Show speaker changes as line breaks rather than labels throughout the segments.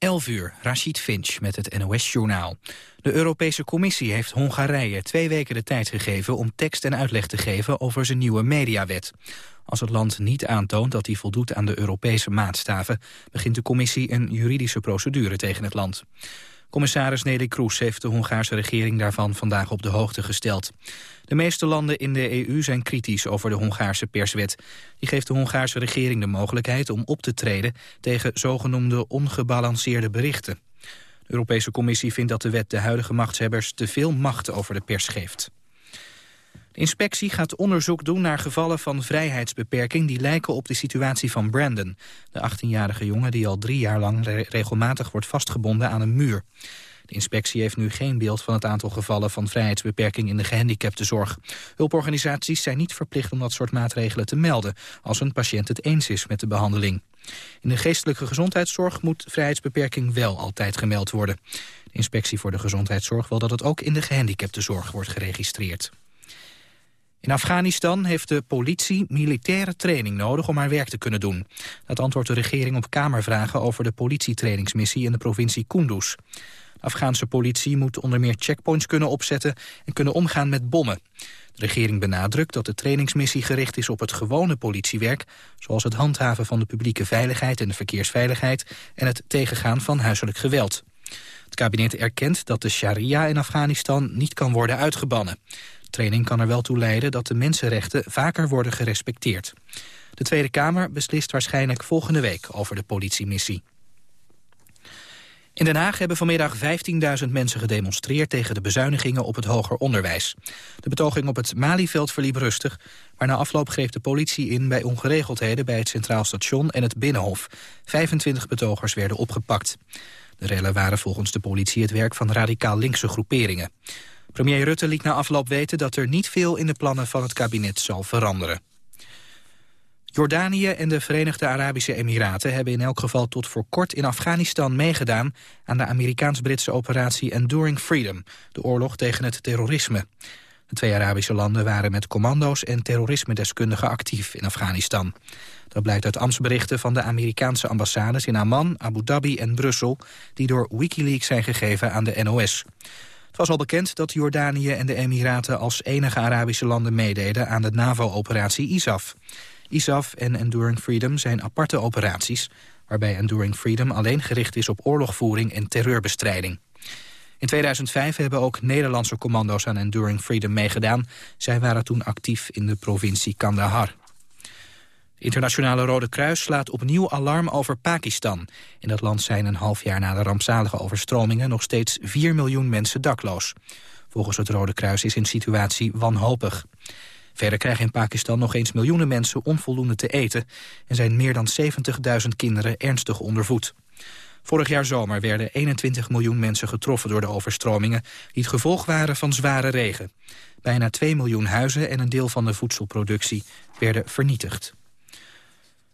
11 uur, Rashid Finch met het NOS-journaal. De Europese Commissie heeft Hongarije twee weken de tijd gegeven... om tekst en uitleg te geven over zijn nieuwe mediawet. Als het land niet aantoont dat hij voldoet aan de Europese maatstaven... begint de Commissie een juridische procedure tegen het land. Commissaris Nelly Kroes heeft de Hongaarse regering daarvan vandaag op de hoogte gesteld. De meeste landen in de EU zijn kritisch over de Hongaarse perswet. Die geeft de Hongaarse regering de mogelijkheid om op te treden tegen zogenoemde ongebalanceerde berichten. De Europese Commissie vindt dat de wet de huidige machtshebbers te veel macht over de pers geeft. De inspectie gaat onderzoek doen naar gevallen van vrijheidsbeperking... die lijken op de situatie van Brandon, de 18-jarige jongen... die al drie jaar lang regelmatig wordt vastgebonden aan een muur. De inspectie heeft nu geen beeld van het aantal gevallen van vrijheidsbeperking in de gehandicaptenzorg. Hulporganisaties zijn niet verplicht om dat soort maatregelen te melden als een patiënt het eens is met de behandeling. In de geestelijke gezondheidszorg moet vrijheidsbeperking wel altijd gemeld worden. De inspectie voor de gezondheidszorg wil dat het ook in de gehandicaptenzorg wordt geregistreerd. In Afghanistan heeft de politie militaire training nodig om haar werk te kunnen doen. Dat antwoordt de regering op Kamervragen over de politietrainingsmissie in de provincie Kunduz. De Afghaanse politie moet onder meer checkpoints kunnen opzetten en kunnen omgaan met bommen. De regering benadrukt dat de trainingsmissie gericht is op het gewone politiewerk, zoals het handhaven van de publieke veiligheid en de verkeersveiligheid en het tegengaan van huiselijk geweld. Het kabinet erkent dat de sharia in Afghanistan niet kan worden uitgebannen. Training kan er wel toe leiden dat de mensenrechten vaker worden gerespecteerd. De Tweede Kamer beslist waarschijnlijk volgende week over de politiemissie. In Den Haag hebben vanmiddag 15.000 mensen gedemonstreerd tegen de bezuinigingen op het hoger onderwijs. De betoging op het Malieveld verliep rustig, maar na afloop greep de politie in bij ongeregeldheden bij het Centraal Station en het Binnenhof. 25 betogers werden opgepakt. De rellen waren volgens de politie het werk van radicaal linkse groeperingen. Premier Rutte liet na afloop weten dat er niet veel in de plannen van het kabinet zal veranderen. Jordanië en de Verenigde Arabische Emiraten hebben in elk geval tot voor kort in Afghanistan meegedaan aan de Amerikaans-Britse operatie Enduring Freedom, de oorlog tegen het terrorisme. De twee Arabische landen waren met commando's en terrorisme-deskundigen actief in Afghanistan. Dat blijkt uit ambtsberichten van de Amerikaanse ambassades in Amman, Abu Dhabi en Brussel, die door Wikileaks zijn gegeven aan de NOS. Het was al bekend dat Jordanië en de Emiraten als enige Arabische landen meededen aan de NAVO-operatie ISAF. ISAF en Enduring Freedom zijn aparte operaties... waarbij Enduring Freedom alleen gericht is op oorlogvoering en terreurbestrijding. In 2005 hebben ook Nederlandse commando's aan Enduring Freedom meegedaan. Zij waren toen actief in de provincie Kandahar. Internationale Rode Kruis slaat opnieuw alarm over Pakistan. In dat land zijn een half jaar na de rampzalige overstromingen... nog steeds 4 miljoen mensen dakloos. Volgens het Rode Kruis is een situatie wanhopig. Verder krijgen in Pakistan nog eens miljoenen mensen onvoldoende te eten... en zijn meer dan 70.000 kinderen ernstig ondervoed. Vorig jaar zomer werden 21 miljoen mensen getroffen door de overstromingen... die het gevolg waren van zware regen. Bijna 2 miljoen huizen en een deel van de voedselproductie werden vernietigd.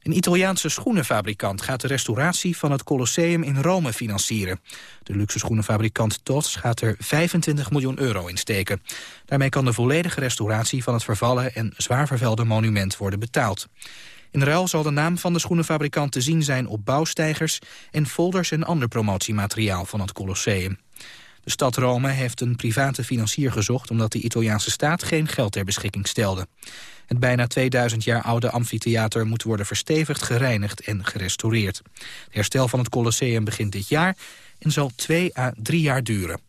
Een Italiaanse schoenenfabrikant gaat de restauratie van het Colosseum in Rome financieren. De luxe schoenenfabrikant TOS gaat er 25 miljoen euro in steken. Daarmee kan de volledige restauratie van het vervallen en zwaar vervuilde monument worden betaald. In ruil zal de naam van de schoenenfabrikant te zien zijn op bouwsteigers en folders en ander promotiemateriaal van het Colosseum. De stad Rome heeft een private financier gezocht omdat de Italiaanse staat geen geld ter beschikking stelde. Het bijna 2000 jaar oude amfitheater moet worden verstevigd, gereinigd en gerestaureerd. Het herstel van het Colosseum begint dit jaar en zal twee à drie jaar duren.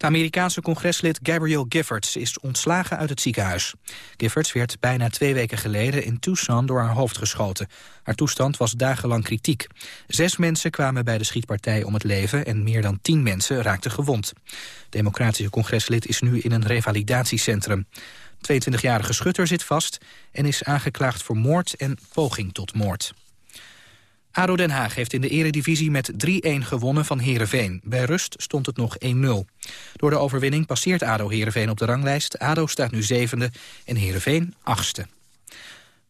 Het Amerikaanse congreslid Gabrielle Giffords is ontslagen uit het ziekenhuis. Giffords werd bijna twee weken geleden in Tucson door haar hoofd geschoten. Haar toestand was dagenlang kritiek. Zes mensen kwamen bij de schietpartij om het leven en meer dan tien mensen raakten gewond. democratische congreslid is nu in een revalidatiecentrum. 22-jarige schutter zit vast en is aangeklaagd voor moord en poging tot moord. ADO Den Haag heeft in de eredivisie met 3-1 gewonnen van Heerenveen. Bij rust stond het nog 1-0. Door de overwinning passeert ADO Heerenveen op de ranglijst. ADO staat nu zevende en Heerenveen achtste.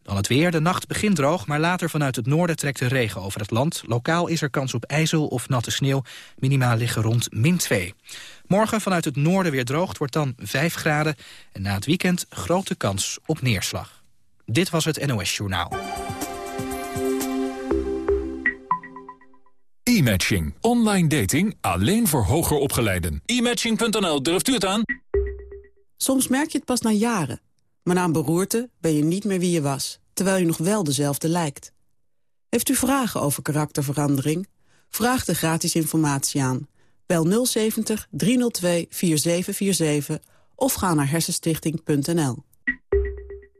Dan het weer. De nacht begint droog, maar later vanuit het noorden trekt de regen over het land. Lokaal is er kans op ijzel of natte sneeuw. Minimaal liggen rond min 2. Morgen vanuit het noorden weer droog, wordt dan 5 graden. En na het weekend grote kans op neerslag. Dit was het NOS Journaal.
E-matching. Online dating alleen voor hoger opgeleiden. E-matching.nl, durft u het aan?
Soms merk je het pas na jaren. Maar na een beroerte ben je niet meer wie je was. Terwijl je nog wel dezelfde lijkt. Heeft u vragen over karakterverandering? Vraag de gratis informatie aan. Bel 070 302 4747 of ga naar hersenstichting.nl.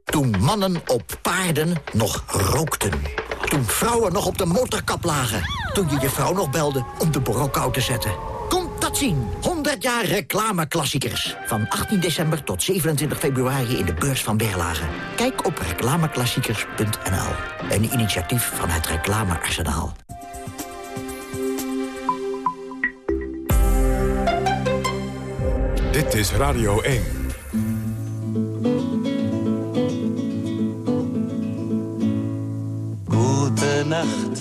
Toen mannen op paarden nog rookten. Toen vrouwen nog op de motorkap lagen. Toen je je vrouw nog belde om de borrelkou te zetten. Komt dat zien. 100 jaar reclameklassiekers. Van 18 december tot 27 februari in de beurs van Berlage. Kijk op reclameklassiekers.nl. Een initiatief van het Reclamearsenaal.
Dit is Radio 1.
Gute Nacht,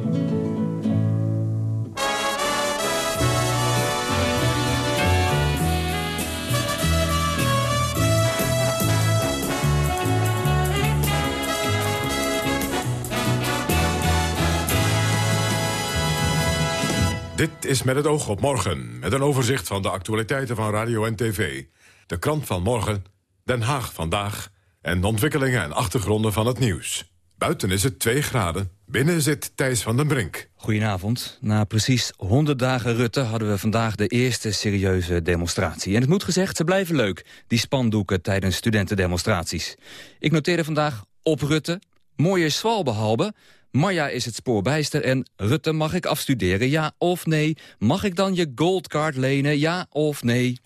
Dit is met het oog op morgen, met een overzicht van de actualiteiten van radio en tv. De krant van morgen, Den Haag vandaag en de ontwikkelingen en achtergronden van het nieuws. Buiten is het 2 graden, binnen zit Thijs van den Brink.
Goedenavond. Na precies 100 dagen Rutte hadden we vandaag de eerste serieuze demonstratie. En het moet gezegd, ze blijven leuk, die spandoeken tijdens studentendemonstraties. Ik noteerde vandaag op Rutte, mooie zwalbehalve Marja is het spoorbijster en Rutte mag ik afstuderen, ja of nee? Mag ik dan je goldcard lenen, ja of nee?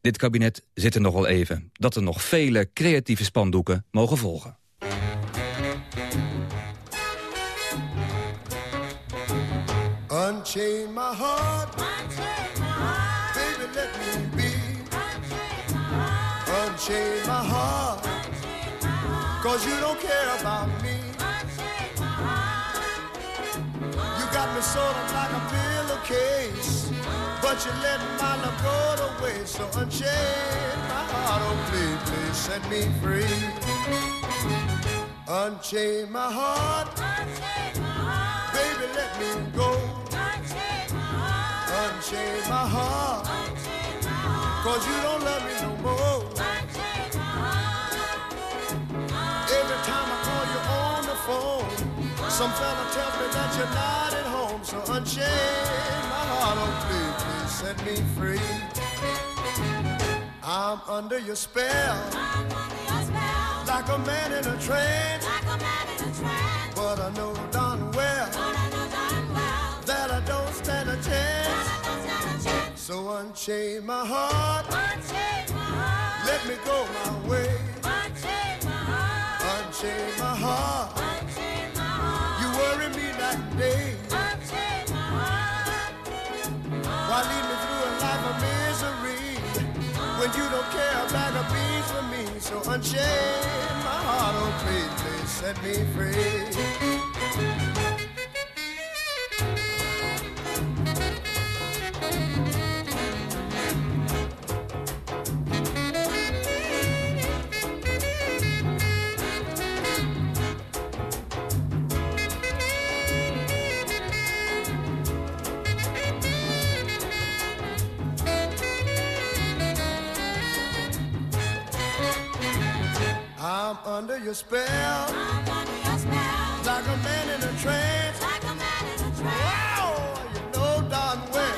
Dit kabinet zit er nog wel even. Dat er nog vele creatieve spandoeken mogen volgen.
Unchain my heart. Unchain my heart. Baby, let me be. Unchain my heart. Unchain my heart. Cause you don't care about me. Me sort of like a pillowcase. But you let my love go to waste. So unchain my heart, oh please, please set me free. Unchain my heart. Unchain my heart. Baby, let me go. Unchain my heart. Unchain my heart. Unchain my heart. Cause you don't love me no more. Unchain my heart. Every time I call you on the phone, some fella tells me that you're not at home. So unchain my heart, oh please, please set me free. I'm under your spell. I'm under your spell. Like a man in a trance. Like a man in a trance. But I know darn well. But I know darn well. That I don't stand a chance. That I don't stand a chance. So unchain my heart. Unchain my heart. Let me go my way. Unchain my heart. Unchain my heart. Unchain my heart. You worry me and day. Don't care a bag of beans for me? So unchain my heart, oh please, please set me free. I'm under your spell. I'm under your spell. Like a man in a trance. Like a man in a trance. Wow, you know darn well.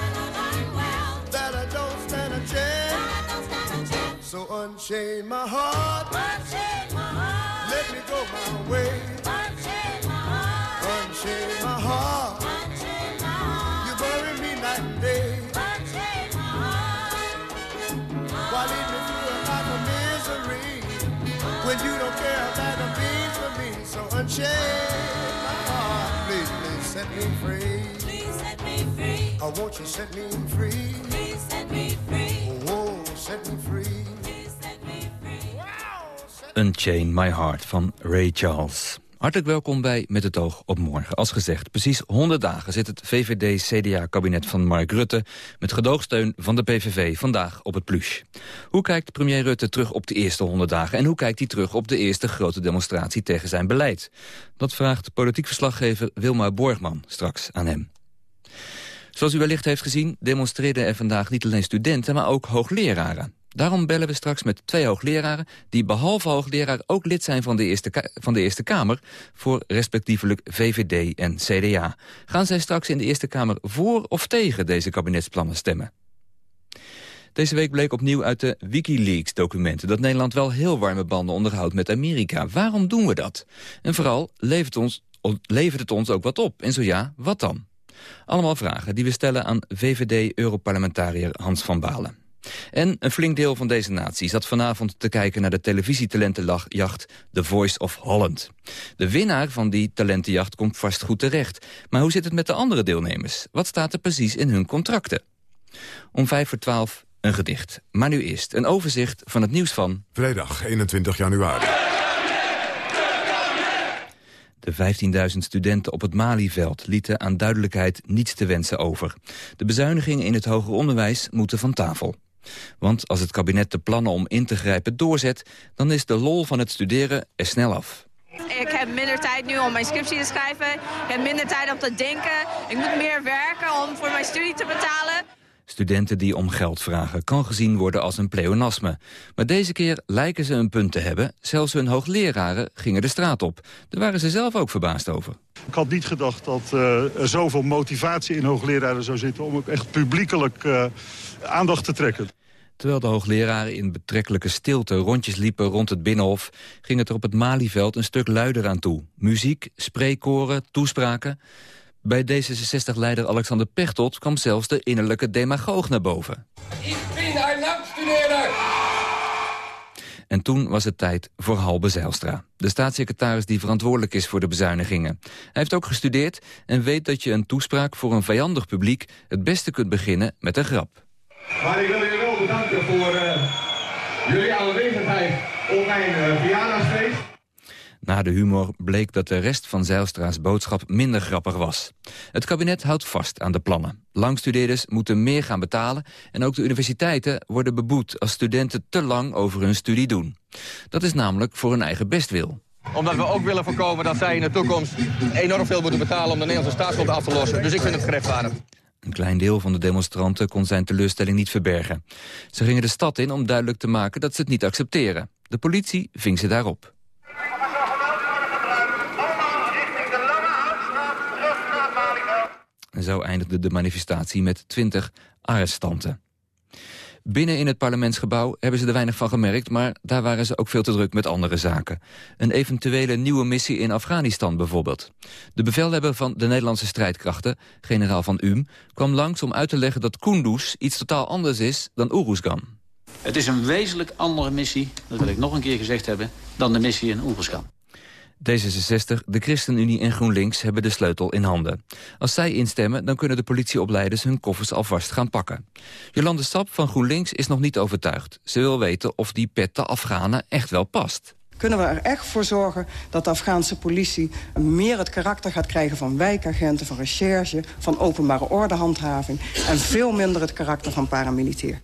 Well. That I don't stand a chance. That I don't stand a chance. So unchain my heart. Unchain my heart. Let me go my way. When you don't care about the beans for me. So unchain my heart, please, please set me free. Please set me free. Oh, won't you set me free? Please set me free. Oh, set me free. Please set me free.
Unchain My Heart van Ray Charles. Hartelijk welkom bij Met het oog op morgen. Als gezegd, precies 100 dagen zit het VVD-CDA-kabinet van Mark Rutte... met gedoogsteun van de PVV vandaag op het pluche. Hoe kijkt premier Rutte terug op de eerste 100 dagen... en hoe kijkt hij terug op de eerste grote demonstratie tegen zijn beleid? Dat vraagt politiek verslaggever Wilma Borgman straks aan hem. Zoals u wellicht heeft gezien demonstreerden er vandaag niet alleen studenten... maar ook hoogleraren. Daarom bellen we straks met twee hoogleraren... die behalve hoogleraar ook lid zijn van de Eerste, van de Eerste Kamer... voor respectievelijk VVD en CDA. Gaan zij straks in de Eerste Kamer voor of tegen deze kabinetsplannen stemmen? Deze week bleek opnieuw uit de Wikileaks-documenten... dat Nederland wel heel warme banden onderhoudt met Amerika. Waarom doen we dat? En vooral, levert, ons, levert het ons ook wat op? En zo ja, wat dan? Allemaal vragen die we stellen aan VVD-europarlementariër Hans van Balen. En een flink deel van deze natie zat vanavond te kijken naar de televisietalentenjacht The Voice of Holland. De winnaar van die talentenjacht komt vast goed terecht. Maar hoe zit het met de andere deelnemers? Wat staat er precies in hun contracten? Om vijf voor twaalf een gedicht. Maar nu eerst een overzicht van het nieuws van...
Vrijdag 21 januari.
De 15.000 studenten op het Malieveld lieten aan duidelijkheid niets te wensen over. De bezuinigingen in het hoger onderwijs moeten van tafel. Want als het kabinet de plannen om in te grijpen doorzet... dan is de lol van het studeren er snel af.
Ik heb minder tijd nu om mijn scriptie te schrijven. Ik heb minder tijd om te denken. Ik moet meer werken om voor mijn studie te betalen.
Studenten die om geld vragen kan gezien worden als een pleonasme. Maar deze keer lijken ze een punt te hebben. Zelfs hun hoogleraren gingen de straat op. Daar waren ze zelf ook verbaasd over.
Ik had niet gedacht dat uh, er zoveel motivatie in hoogleraren zou zitten... om ook echt publiekelijk uh, aandacht te trekken.
Terwijl de hoogleraren in betrekkelijke stilte rondjes liepen rond het Binnenhof... ging het er op het Malieveld een stuk luider aan toe. Muziek, spreekkoren, toespraken. Bij D66-leider Alexander Pechtold kwam zelfs de innerlijke demagoog naar boven.
Ik ben een langstudeerder!
En toen was het tijd voor Halbe Zijlstra. De staatssecretaris die verantwoordelijk is voor de bezuinigingen. Hij heeft ook gestudeerd en weet dat je een toespraak voor een vijandig publiek... het beste kunt beginnen met een grap.
Maar ik wil jullie wel bedanken voor uh, jullie aanwezigheid op mijn uh, verjaardagsfeest.
Na de humor bleek dat de rest van Zijlstra's boodschap minder grappig was. Het kabinet houdt vast aan de plannen. Langstudeerders moeten meer gaan betalen... en ook de universiteiten worden beboet als studenten te lang over hun studie doen. Dat is namelijk voor hun eigen bestwil
omdat we ook willen voorkomen dat zij in de toekomst enorm veel moeten betalen om de Nederlandse staatsschuld af te lossen. Dus ik vind het gerechtvaardigd.
Een klein deel van de demonstranten kon zijn teleurstelling niet verbergen. Ze gingen de stad in om duidelijk te maken dat ze het niet accepteren. De politie ving ze daarop. En zo eindigde de manifestatie met 20 arrestanten. Binnen in het parlementsgebouw hebben ze er weinig van gemerkt... maar daar waren ze ook veel te druk met andere zaken. Een eventuele nieuwe missie in Afghanistan bijvoorbeeld. De bevelhebber van de Nederlandse strijdkrachten, generaal Van Um... kwam langs om uit te leggen dat Kunduz iets totaal anders is dan Oeruzgan.
Het is een wezenlijk andere missie, dat wil ik nog een keer gezegd hebben... dan de missie in Oeruzgan.
D66, de ChristenUnie en GroenLinks hebben de sleutel in handen. Als zij instemmen, dan kunnen de politieopleiders hun koffers alvast gaan pakken. Jolande Sap van GroenLinks is nog niet overtuigd. Ze wil weten of die pet de Afghanen echt wel past
kunnen we er echt voor zorgen dat de Afghaanse politie meer het karakter gaat krijgen van wijkagenten, van recherche, van openbare ordehandhaving en veel minder het karakter van paramilitair.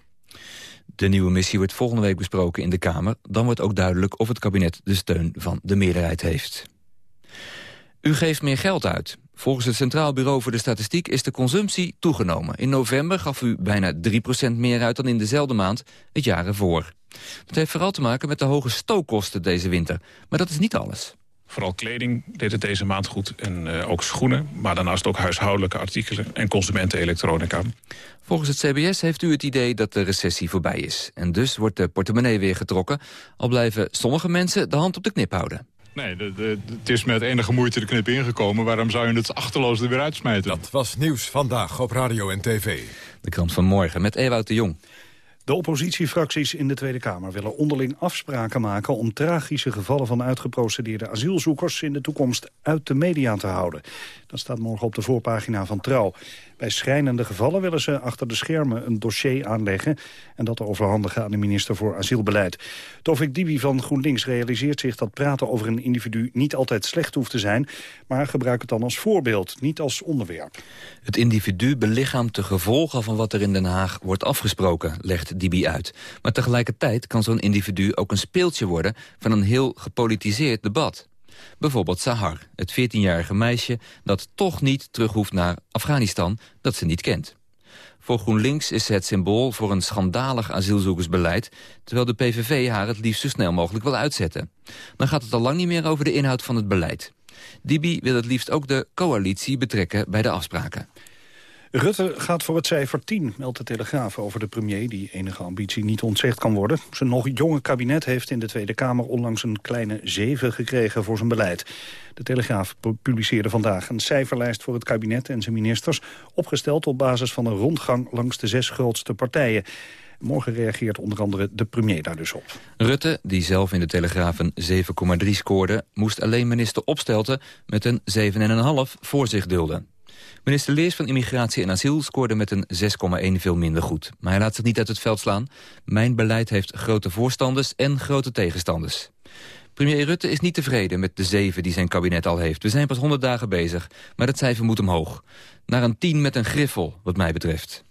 De nieuwe missie wordt volgende week besproken in de Kamer. Dan wordt ook duidelijk of het kabinet de steun van de meerderheid heeft. U geeft meer geld uit. Volgens het Centraal Bureau voor de Statistiek is de consumptie toegenomen. In november gaf u bijna 3% meer uit dan in dezelfde maand het jaar ervoor. Dat heeft vooral te maken met de hoge stookkosten deze winter. Maar dat is niet alles.
Vooral kleding deed het deze maand goed en uh, ook schoenen. Maar daarnaast ook huishoudelijke artikelen en consumentenelektronica.
Volgens het CBS heeft u het idee dat de recessie voorbij is. En dus wordt de portemonnee weer getrokken. Al blijven sommige mensen de hand op de knip houden.
Nee, de, de, het is met enige moeite de knip ingekomen. Waarom zou je het achterloos er weer uitsmijten?
Dat was nieuws vandaag op radio en tv.
De krant van morgen met Ewout de Jong.
De oppositiefracties in de Tweede Kamer willen onderling afspraken maken... om tragische gevallen van uitgeprocedeerde asielzoekers... in de toekomst uit de media te houden. Dat staat morgen op de voorpagina van Trouw. Bij schrijnende gevallen willen ze achter de schermen een dossier aanleggen... en dat overhandigen aan de minister voor asielbeleid. Tovik Dibi van GroenLinks realiseert zich dat praten over een individu... niet altijd slecht hoeft te zijn, maar gebruik het dan als voorbeeld, niet als onderwerp.
Het individu belichaamt de gevolgen van wat er in Den Haag wordt afgesproken, legt Dibi uit. Maar tegelijkertijd kan zo'n individu ook een speeltje worden... van een heel gepolitiseerd debat. Bijvoorbeeld Sahar, het 14-jarige meisje dat toch niet terug hoeft naar Afghanistan... dat ze niet kent. Voor GroenLinks is ze het symbool voor een schandalig asielzoekersbeleid... terwijl de PVV haar het liefst zo snel mogelijk wil uitzetten. Dan gaat het al lang niet meer over de inhoud van het beleid. Dibi wil het liefst ook de coalitie betrekken bij de afspraken.
Rutte gaat voor het cijfer 10, meldt de Telegraaf over de premier... die enige ambitie niet ontzegd kan worden. Zijn nog jonge kabinet heeft in de Tweede Kamer onlangs een kleine 7 gekregen voor zijn beleid. De Telegraaf publiceerde vandaag een cijferlijst voor het kabinet en zijn ministers... opgesteld op basis van een rondgang langs de zes grootste partijen. Morgen reageert onder andere de premier daar dus op.
Rutte, die zelf in de Telegraaf een 7,3 scoorde... moest alleen minister Opstelten met een 7,5 voor zich dulden. Minister Leers van Immigratie en Asiel scoorde met een 6,1 veel minder goed. Maar hij laat zich niet uit het veld slaan. Mijn beleid heeft grote voorstanders en grote tegenstanders. Premier Rutte is niet tevreden met de zeven die zijn kabinet al heeft. We zijn pas 100 dagen bezig, maar dat cijfer moet omhoog. Naar een 10 met een griffel, wat mij betreft.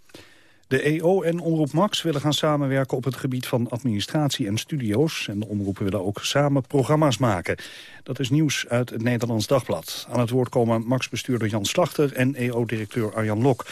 De EO en Omroep Max willen gaan samenwerken op het gebied van administratie en studio's. En de omroepen willen ook samen programma's maken. Dat is nieuws uit het Nederlands Dagblad. Aan het woord komen Max-bestuurder Jan Slachter en EO-directeur Arjan Lok.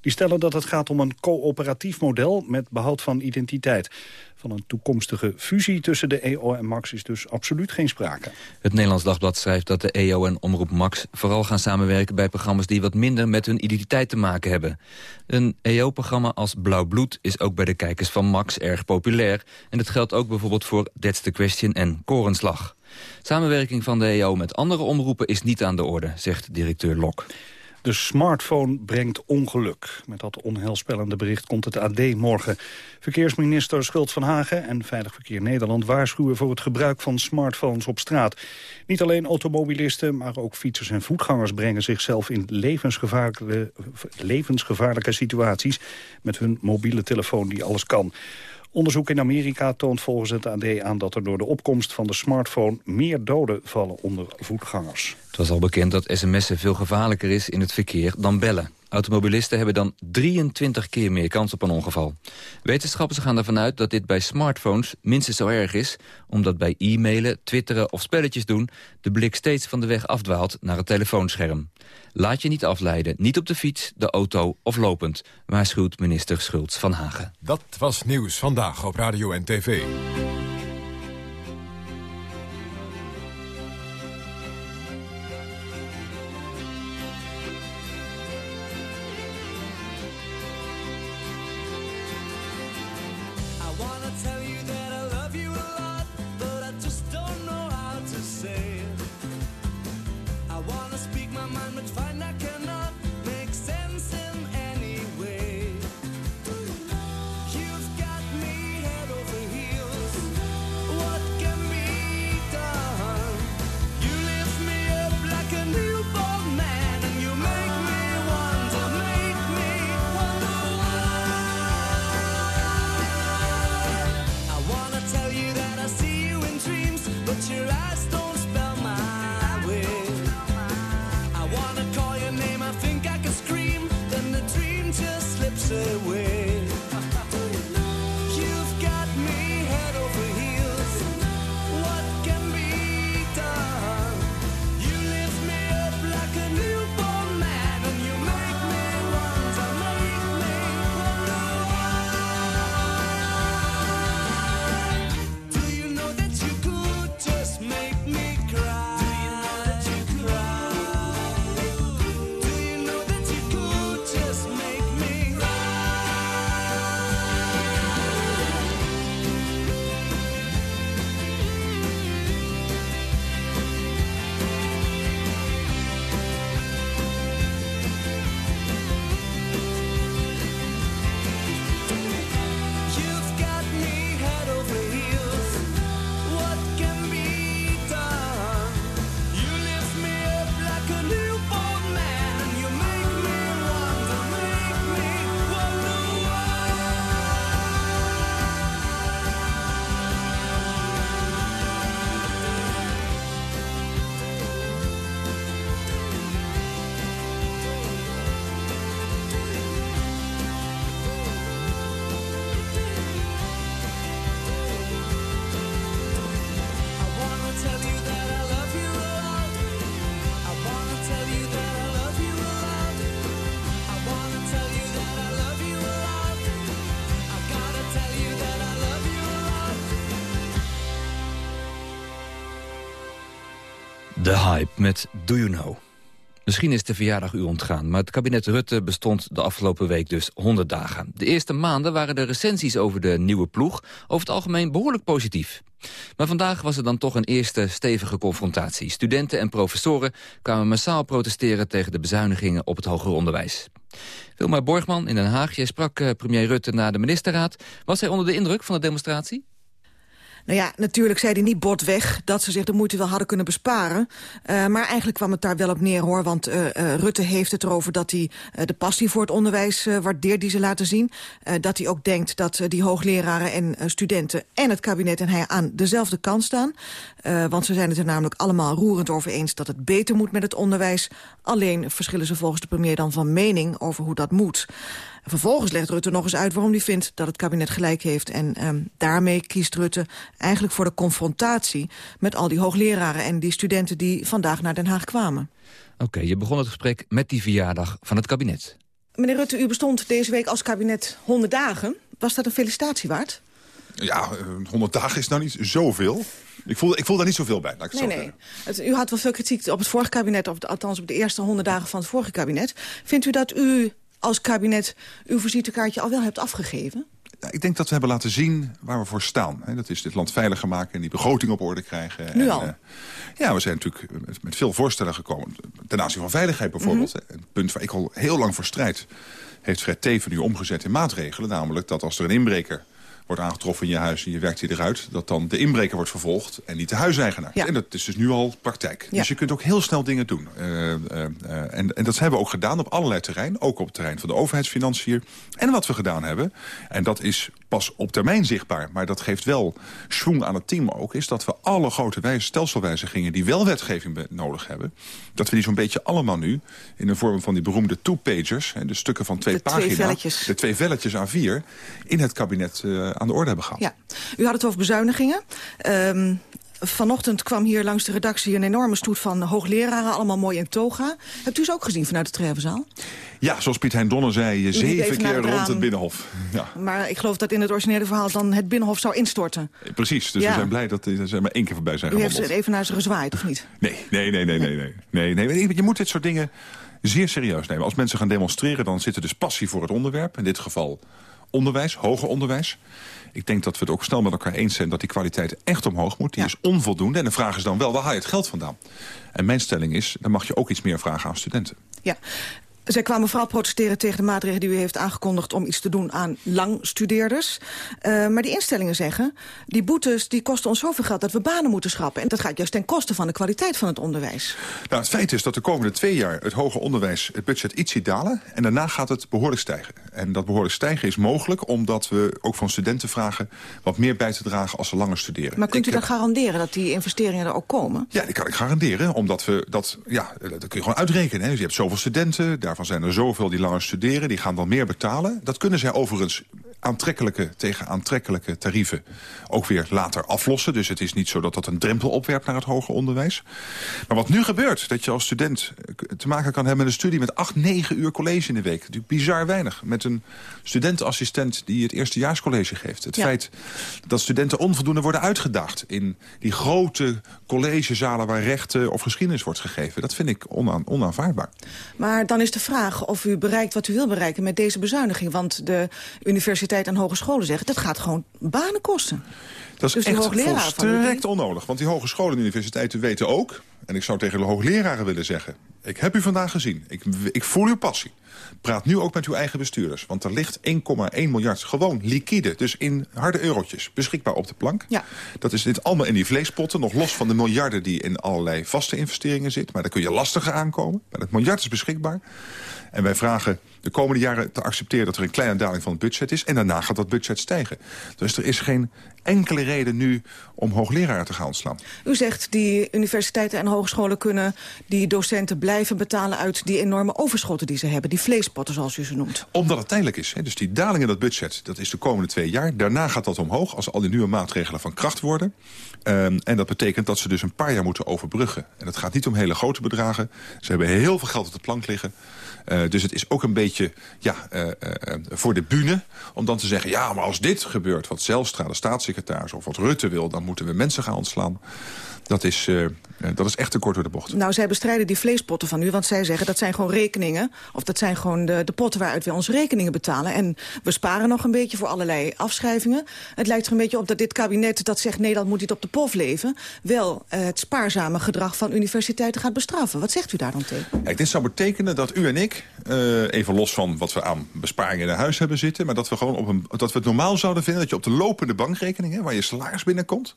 Die stellen dat het gaat om een coöperatief model met behoud van identiteit. Van een toekomstige fusie tussen de EO en Max is dus absoluut geen sprake.
Het Nederlands Dagblad schrijft dat de EO en Omroep Max... vooral gaan samenwerken bij programma's die wat minder met hun identiteit te maken hebben. Een EO-programma als Blauw Bloed is ook bij de kijkers van Max erg populair. En dat geldt ook bijvoorbeeld voor That's the Question en Korenslag. Samenwerking van de EO met andere omroepen is niet aan de orde, zegt directeur Lok.
De smartphone brengt ongeluk. Met dat onheilspellende bericht komt het AD morgen. Verkeersminister Schult van Hagen en Veilig Verkeer Nederland waarschuwen voor het gebruik van smartphones op straat. Niet alleen automobilisten, maar ook fietsers en voetgangers brengen zichzelf in levensgevaarlijke, levensgevaarlijke situaties met hun mobiele telefoon die alles kan. Onderzoek in Amerika toont volgens het AD aan dat er door de opkomst van de smartphone meer doden vallen onder voetgangers.
Het was al bekend dat sms'en veel gevaarlijker is in het verkeer dan bellen. Automobilisten hebben dan 23 keer meer kans op een ongeval. Wetenschappers gaan ervan uit dat dit bij smartphones minstens zo erg is... omdat bij e-mailen, twitteren of spelletjes doen... de blik steeds van de weg afdwaalt naar het telefoonscherm. Laat je niet afleiden, niet op de fiets, de auto of lopend... waarschuwt minister Schultz van Hagen.
Dat was Nieuws Vandaag op Radio en TV.
say The
Hype met Do You Know. Misschien is de verjaardag u ontgaan, maar het kabinet Rutte bestond de afgelopen week dus 100 dagen. De eerste maanden waren de recensies over de nieuwe ploeg over het algemeen behoorlijk positief. Maar vandaag was er dan toch een eerste stevige confrontatie. Studenten en professoren kwamen massaal protesteren tegen de bezuinigingen op het hoger onderwijs. Wilma Borgman in Den Haag, jij sprak eh, premier Rutte na de ministerraad. Was hij onder de indruk van de demonstratie?
Nou ja, natuurlijk zei hij niet bordweg dat ze zich de moeite wel hadden kunnen besparen. Uh, maar eigenlijk kwam het daar wel op neer, hoor. Want uh, uh, Rutte heeft het erover dat hij de passie voor het onderwijs waardeert die ze laten zien. dat hij ook denkt dat die hoogleraren en studenten en het kabinet en hij aan dezelfde kant staan. want ze zijn het er namelijk allemaal roerend over eens dat het beter moet met het onderwijs. Alleen verschillen ze volgens de premier dan van mening over hoe dat moet. Vervolgens legt Rutte nog eens uit waarom hij vindt dat het kabinet gelijk heeft. En um, daarmee kiest Rutte eigenlijk voor de confrontatie... met al die hoogleraren en die studenten die vandaag naar Den Haag kwamen.
Oké, je begon het gesprek met die verjaardag van het kabinet.
Meneer Rutte, u bestond deze week als kabinet 100 dagen. Was dat een felicitatie waard?
Ja, 100 dagen is nou niet zoveel. Ik voel, ik voel daar niet zoveel bij, laat ik
nee, nee. Het, u had wel veel kritiek op het vorige kabinet... of althans op de eerste 100 dagen van het vorige kabinet. Vindt u dat u als kabinet uw visitekaartje al wel hebt afgegeven?
Nou, ik denk dat we hebben laten zien waar we voor staan. Dat is dit land veiliger maken en die begroting op orde krijgen.
Nu
en,
al?
Uh, ja, we zijn natuurlijk met, met, veel voorstellen gekomen. Ten aanzien van veiligheid bijvoorbeeld. Mm -hmm. Een punt waar ik al heel lang voor strijd... heeft Fred Teven nu omgezet in maatregelen. Namelijk dat als er een inbreker wordt aangetroffen in je huis en je werkt hier eruit... dat dan de inbreker wordt vervolgd en niet de huiseigenaar. Ja. En dat is dus nu al praktijk. Ja. Dus je kunt ook heel snel dingen doen. Uh, uh, uh, en, en, dat hebben we ook gedaan op allerlei terreinen. Ook op het terrein van de overheidsfinanciën. En wat we gedaan hebben, en dat is pas op termijn zichtbaar... maar dat geeft wel schwung aan het team ook... is dat we alle grote wijze, stelselwijzigingen die wel wetgeving nodig hebben... dat we die zo'n beetje allemaal nu in de vorm van die beroemde two-pagers... de stukken van twee
de
pagina's,
twee
de twee velletjes A4... in het kabinet aan de orde hebben gehad.
Ja, u had het over bezuinigingen. Um, vanochtend kwam hier langs de redactie een enorme stoet van hoogleraren, allemaal mooi in toga. Hebt u ze ook gezien vanuit de Trevenzaal?
Ja, zoals Piet Hein Donner zei, zeven keer rond het Binnenhof. Ja.
Maar ik geloof dat in het originele verhaal dan het Binnenhof zou instorten.
Precies, dus ja. we zijn blij dat ze maar één keer voorbij zijn
U heeft even naar ze gezwaaid, of niet?
Nee, nee, nee, nee, nee. nee, nee, nee. Je moet dit soort dingen zeer serieus nemen. Als mensen gaan demonstreren, dan zit er dus passie voor het onderwerp. In dit geval onderwijs, hoger onderwijs. Ik denk dat we het ook snel met elkaar eens zijn dat die kwaliteit echt omhoog moet. Die ja. is onvoldoende. En de vraag is dan wel, waar haal je het geld vandaan? En mijn stelling is, dan mag je ook iets meer vragen aan studenten.
Ja. Zij kwamen vooral protesteren tegen de maatregelen die u heeft aangekondigd... om iets te doen aan langstudeerders. Uh, maar die instellingen zeggen... die boetes die kosten ons zoveel geld dat we banen moeten schrappen. En dat gaat juist ten koste van de kwaliteit van het onderwijs.
Nou, het feit is dat de komende twee jaar het hoger onderwijs... het budget iets ziet dalen en daarna gaat het behoorlijk stijgen. En dat behoorlijk stijgen is mogelijk omdat we ook van studenten vragen... wat meer bij te dragen als ze langer studeren.
Maar kunt u ik, dat garanderen, dat die investeringen er ook komen?
Ja, dat kan ik garanderen, omdat we dat... ja, dat kun je gewoon uitrekenen. Hè. Dus je hebt zoveel studenten, daar Daarvan zijn er zoveel die langer studeren. Die gaan dan meer betalen. Dat kunnen zij overigens aantrekkelijke tegen aantrekkelijke tarieven ook weer later aflossen. Dus het is niet zo dat dat een drempel opwerpt naar het hoger onderwijs. Maar wat nu gebeurt, dat je als student te maken kan hebben met een studie met 8, 9 uur college in de week. Natuurlijk bizar weinig. Met een studentenassistent die het eerstejaarscollege geeft. Het ja. feit dat studenten onvoldoende worden uitgedaagd in die grote collegezalen waar rechten of geschiedenis wordt gegeven. Dat vind ik ona onaanvaardbaar.
Maar dan is de vraag of u bereikt wat u wil bereiken met deze bezuiniging. Want de universiteit en hogescholen zeggen... dat gaat gewoon banen kosten.
Dat is dus echt volstrekt onnodig. Want die hogescholen en universiteiten weten ook... en ik zou tegen de hoogleraren willen zeggen... ik heb u vandaag gezien, ik, ik voel uw passie. Praat nu ook met uw eigen bestuurders. Want er ligt 1,1 miljard gewoon liquide, dus in harde eurotjes, beschikbaar op de plank.
Ja.
Dat is dit allemaal in die vleespotten, nog los van de miljarden die in allerlei vaste investeringen zitten. Maar daar kun je lastiger aankomen. Maar dat miljard is beschikbaar. En wij vragen de komende jaren te accepteren dat er een kleine daling van het budget is. En daarna gaat dat budget stijgen. Dus er is geen enkele reden nu om hoogleraren te gaan ontslaan.
U zegt die universiteiten en hogescholen kunnen die docenten blijven betalen uit die enorme overschotten die ze hebben. Die vleespotten zoals u ze noemt.
Omdat het tijdelijk is. Hè. Dus die daling in dat budget, dat is de komende twee jaar. Daarna gaat dat omhoog als al die nieuwe maatregelen van kracht worden. Um, en dat betekent dat ze dus een paar jaar moeten overbruggen. En het gaat niet om hele grote bedragen. Ze hebben heel veel geld op de plank liggen. Uh, dus het is ook een beetje ja, uh, uh, voor de bühne om dan te zeggen... ja, maar als dit gebeurt, wat Zelstra, de staatssecretaris... of wat Rutte wil, dan moeten we mensen gaan ontslaan. Dat is, dat is echt te kort door de bocht.
Nou, zij bestrijden die vleespotten van u, want zij zeggen dat zijn gewoon rekeningen. Of dat zijn gewoon de, de potten waaruit we onze rekeningen betalen. En we sparen nog een beetje voor allerlei afschrijvingen. Het lijkt er een beetje op dat dit kabinet dat zegt Nederland moet niet op de pof leven... wel eh, het spaarzame gedrag van universiteiten gaat bestraffen. Wat zegt u daar dan tegen?
Kijk, dit zou betekenen dat u en ik, eh, even los van wat we aan besparingen in huis hebben zitten... maar dat we, gewoon op een, dat we het normaal zouden vinden dat je op de lopende bankrekening... Hè, waar je salaris binnenkomt,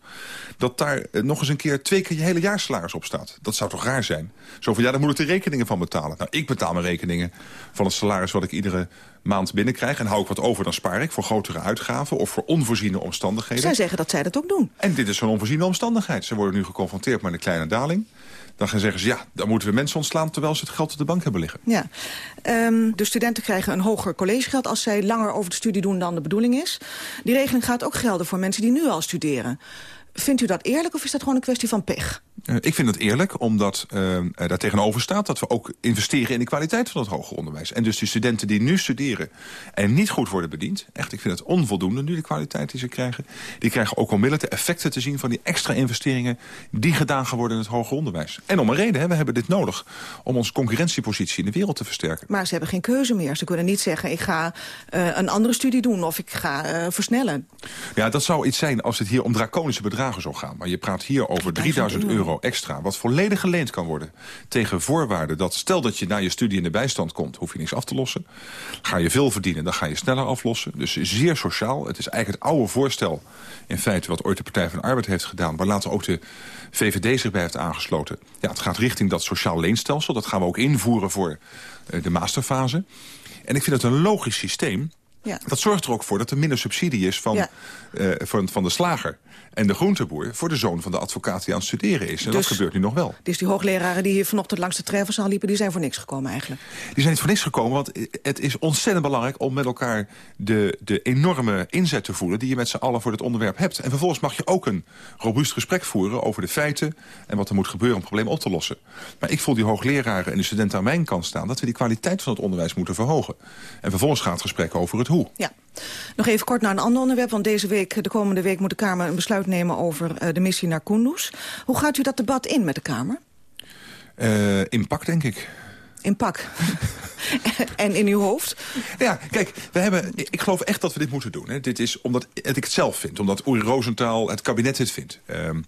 dat daar eh, nog eens een keer twee keer je hele jaarsalaris op staat. Dat zou toch raar zijn? Zo van, ja, daar moet ik de rekeningen van betalen. Nou, ik betaal mijn rekeningen van het salaris wat ik iedere maand binnenkrijg. En hou ik wat over, dan spaar ik voor grotere uitgaven... of voor onvoorziene omstandigheden.
Zij zeggen dat zij dat ook doen.
En dit is zo'n onvoorziene omstandigheid. Ze worden nu geconfronteerd met een kleine daling. Dan gaan zeggen ze, ja, dan moeten we mensen ontslaan... terwijl ze het geld op de bank hebben liggen.
Ja. Ehm, de studenten krijgen een hoger collegegeld als zij langer over de studie doen dan de bedoeling is. Die regeling gaat ook gelden voor mensen die nu al studeren. Vindt u dat eerlijk of is dat gewoon een kwestie van pech?
Uh, ik vind het eerlijk, omdat uh, daar tegenover staat... dat we ook investeren in de kwaliteit van het hoger onderwijs. En dus de studenten die nu studeren en niet goed worden bediend... echt, ik vind het onvoldoende nu de kwaliteit die ze krijgen... die krijgen ook onmiddellijk de effecten te zien van die extra investeringen... die gedaan gaan worden in het hoger onderwijs. En om een reden, hè, we hebben dit nodig om onze concurrentiepositie in de wereld te versterken.
Maar ze hebben geen keuze meer. Ze kunnen niet zeggen, ik ga uh, een andere studie doen of ik ga versnellen.
Ja, dat zou iets zijn als het hier om draconische bedragen zou gaan. Maar je praat hier over 3000 euro extra... wat volledig geleend kan worden tegen voorwaarden dat... stel dat je na je studie in de bijstand komt, hoef je niks af te lossen. Ga je veel verdienen, dan ga je sneller aflossen. Dus zeer sociaal. Het is eigenlijk het oude voorstel in feite wat ooit de Partij van de Arbeid heeft gedaan... waar later ook de VVD zich bij heeft aangesloten. Ja, het gaat richting dat sociaal leenstelsel. Dat gaan we ook invoeren voor uh, de masterfase. En ik vind het een logisch systeem... Ja. Dat zorgt er ook voor dat er minder subsidie is van, ja. uh, van, van de slager en de groenteboer... voor de zoon van de advocaat die aan het studeren is. En dus, dat gebeurt nu nog wel.
Dus die hoogleraren die hier vanochtend langs de treffers liepen... die zijn voor niks gekomen eigenlijk?
Die zijn niet voor niks gekomen, want het is ontzettend belangrijk... om met elkaar de, de enorme inzet te voelen... die je met z'n allen voor dit onderwerp hebt. En vervolgens mag je ook een robuust gesprek voeren over de feiten... en wat er moet gebeuren om het probleem op te lossen. Maar ik voel die hoogleraren en de studenten aan mijn kant staan... dat we die kwaliteit van het onderwijs moeten verhogen. En vervolgens gaat het gesprek over het hoe.
Ja. Nog even kort naar een ander onderwerp, want deze week, de komende week moet de Kamer een besluit nemen over uh, de missie naar Kunduz. Hoe gaat u dat debat in met de Kamer?
Uh, in pak, denk ik.
In pak. en in uw hoofd?
Ja, kijk, we hebben, ik geloof echt dat we dit moeten doen. Hè. Dit is omdat ik het zelf vind, omdat Uri Rosenthal het kabinet dit vindt. Um,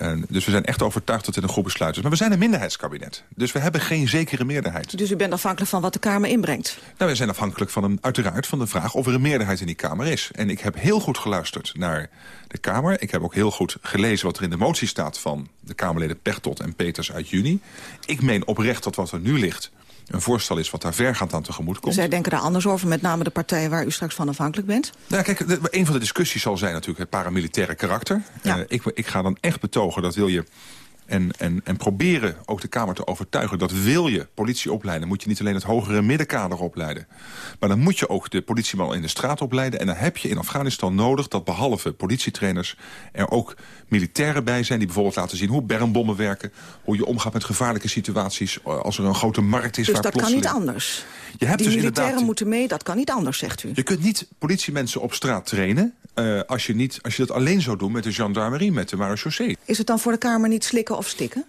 um, dus we zijn echt overtuigd dat dit een goed besluit is. Maar we zijn een minderheidskabinet, dus we hebben geen zekere meerderheid.
Dus u bent afhankelijk van wat de Kamer inbrengt?
Nou, we zijn afhankelijk van een, uiteraard van de vraag of er een meerderheid in die Kamer is. En ik heb heel goed geluisterd naar de Kamer. Ik heb ook heel goed gelezen wat er in de motie staat van de Kamerleden Pechtold en Peters uit juni. Ik meen oprecht dat wat er nu ligt een voorstel is wat daar vergaand aan tegemoet komt.
Zij denken daar anders over, met name de partijen waar u straks van afhankelijk bent?
Nou, kijk, de, een van de discussies zal zijn natuurlijk het paramilitaire karakter. Ja. Uh, ik, ik ga dan echt betogen dat wil je en, en, en proberen ook de Kamer te overtuigen dat wil je politie opleiden... moet je niet alleen het hogere middenkader opleiden. Maar dan moet je ook de politieman in de straat opleiden. En dan heb je in Afghanistan nodig dat behalve politietrainers... er ook militairen bij zijn die bijvoorbeeld laten zien hoe bermbommen werken... hoe je omgaat met gevaarlijke situaties eh, als er een grote markt is.
Dus
waar
dat kan niet anders?
Je hebt
die
dus
militairen moeten mee, dat kan niet anders, zegt u?
Je kunt niet politiemensen op straat trainen... Uh, als, je niet, als je dat alleen zou doen met de gendarmerie, met de marechaussee.
Is het dan voor de Kamer niet slikken of stikken?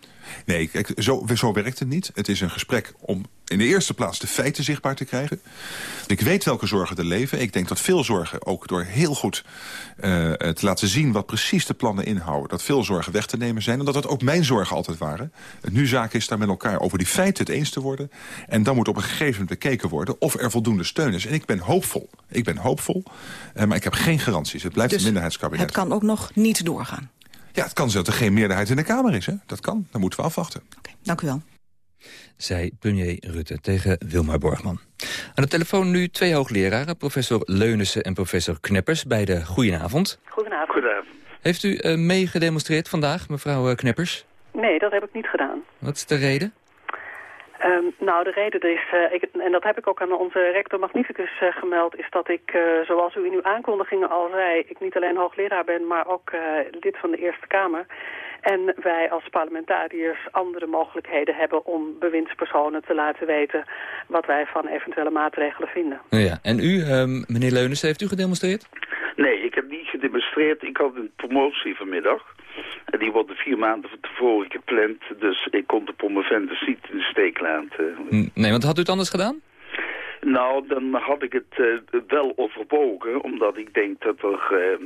Nee, kijk, zo, zo werkt het niet. Het is een gesprek om in de eerste plaats de feiten zichtbaar te krijgen. Ik weet welke zorgen er leven. Ik denk dat veel zorgen, ook door heel goed uh, te laten zien... wat precies de plannen inhouden, dat veel zorgen weg te nemen zijn. En dat dat ook mijn zorgen altijd waren. Het nu zaak is daar met elkaar over die feiten het eens te worden. En dan moet op een gegeven moment bekeken worden... of er voldoende steun is. En ik ben hoopvol. Ik ben hoopvol, uh, maar ik heb geen garanties. Het blijft
dus
een minderheidskabinet.
het kan ook nog niet doorgaan?
Ja, het kan zelfs dat er geen meerderheid in de Kamer is. Hè? Dat kan. Dan moeten we afwachten.
Oké, okay, dank u wel.
Zei premier Rutte tegen Wilma Borgman. Aan de telefoon nu twee hoogleraren, professor Leunissen en professor Kneppers. Beide goedenavond.
Goedenavond. Goedenavond.
Heeft u uh, meegedemonstreerd vandaag, mevrouw uh, Kneppers?
Nee, dat heb ik niet gedaan.
Wat is de reden?
Um, nou, de reden is, uh, ik, en dat heb ik ook aan onze rector Magnificus uh, gemeld, is dat ik, uh, zoals u in uw aankondigingen al zei, ik niet alleen hoogleraar ben, maar ook lid van de Eerste Kamer. En wij als parlementariërs andere mogelijkheden hebben om bewindspersonen te laten weten wat wij van eventuele maatregelen vinden.
Ja, en u, um, meneer Leunens, heeft u gedemonstreerd?
Nee, gedemonstreerd. Ik had een promotie vanmiddag. En die wordt vier maanden van tevoren gepland. Dus ik kon de promovendus niet in de steek laten.
Nee, want had u het anders gedaan?
Nou, dan had ik het eh, wel overwogen, omdat ik denk dat er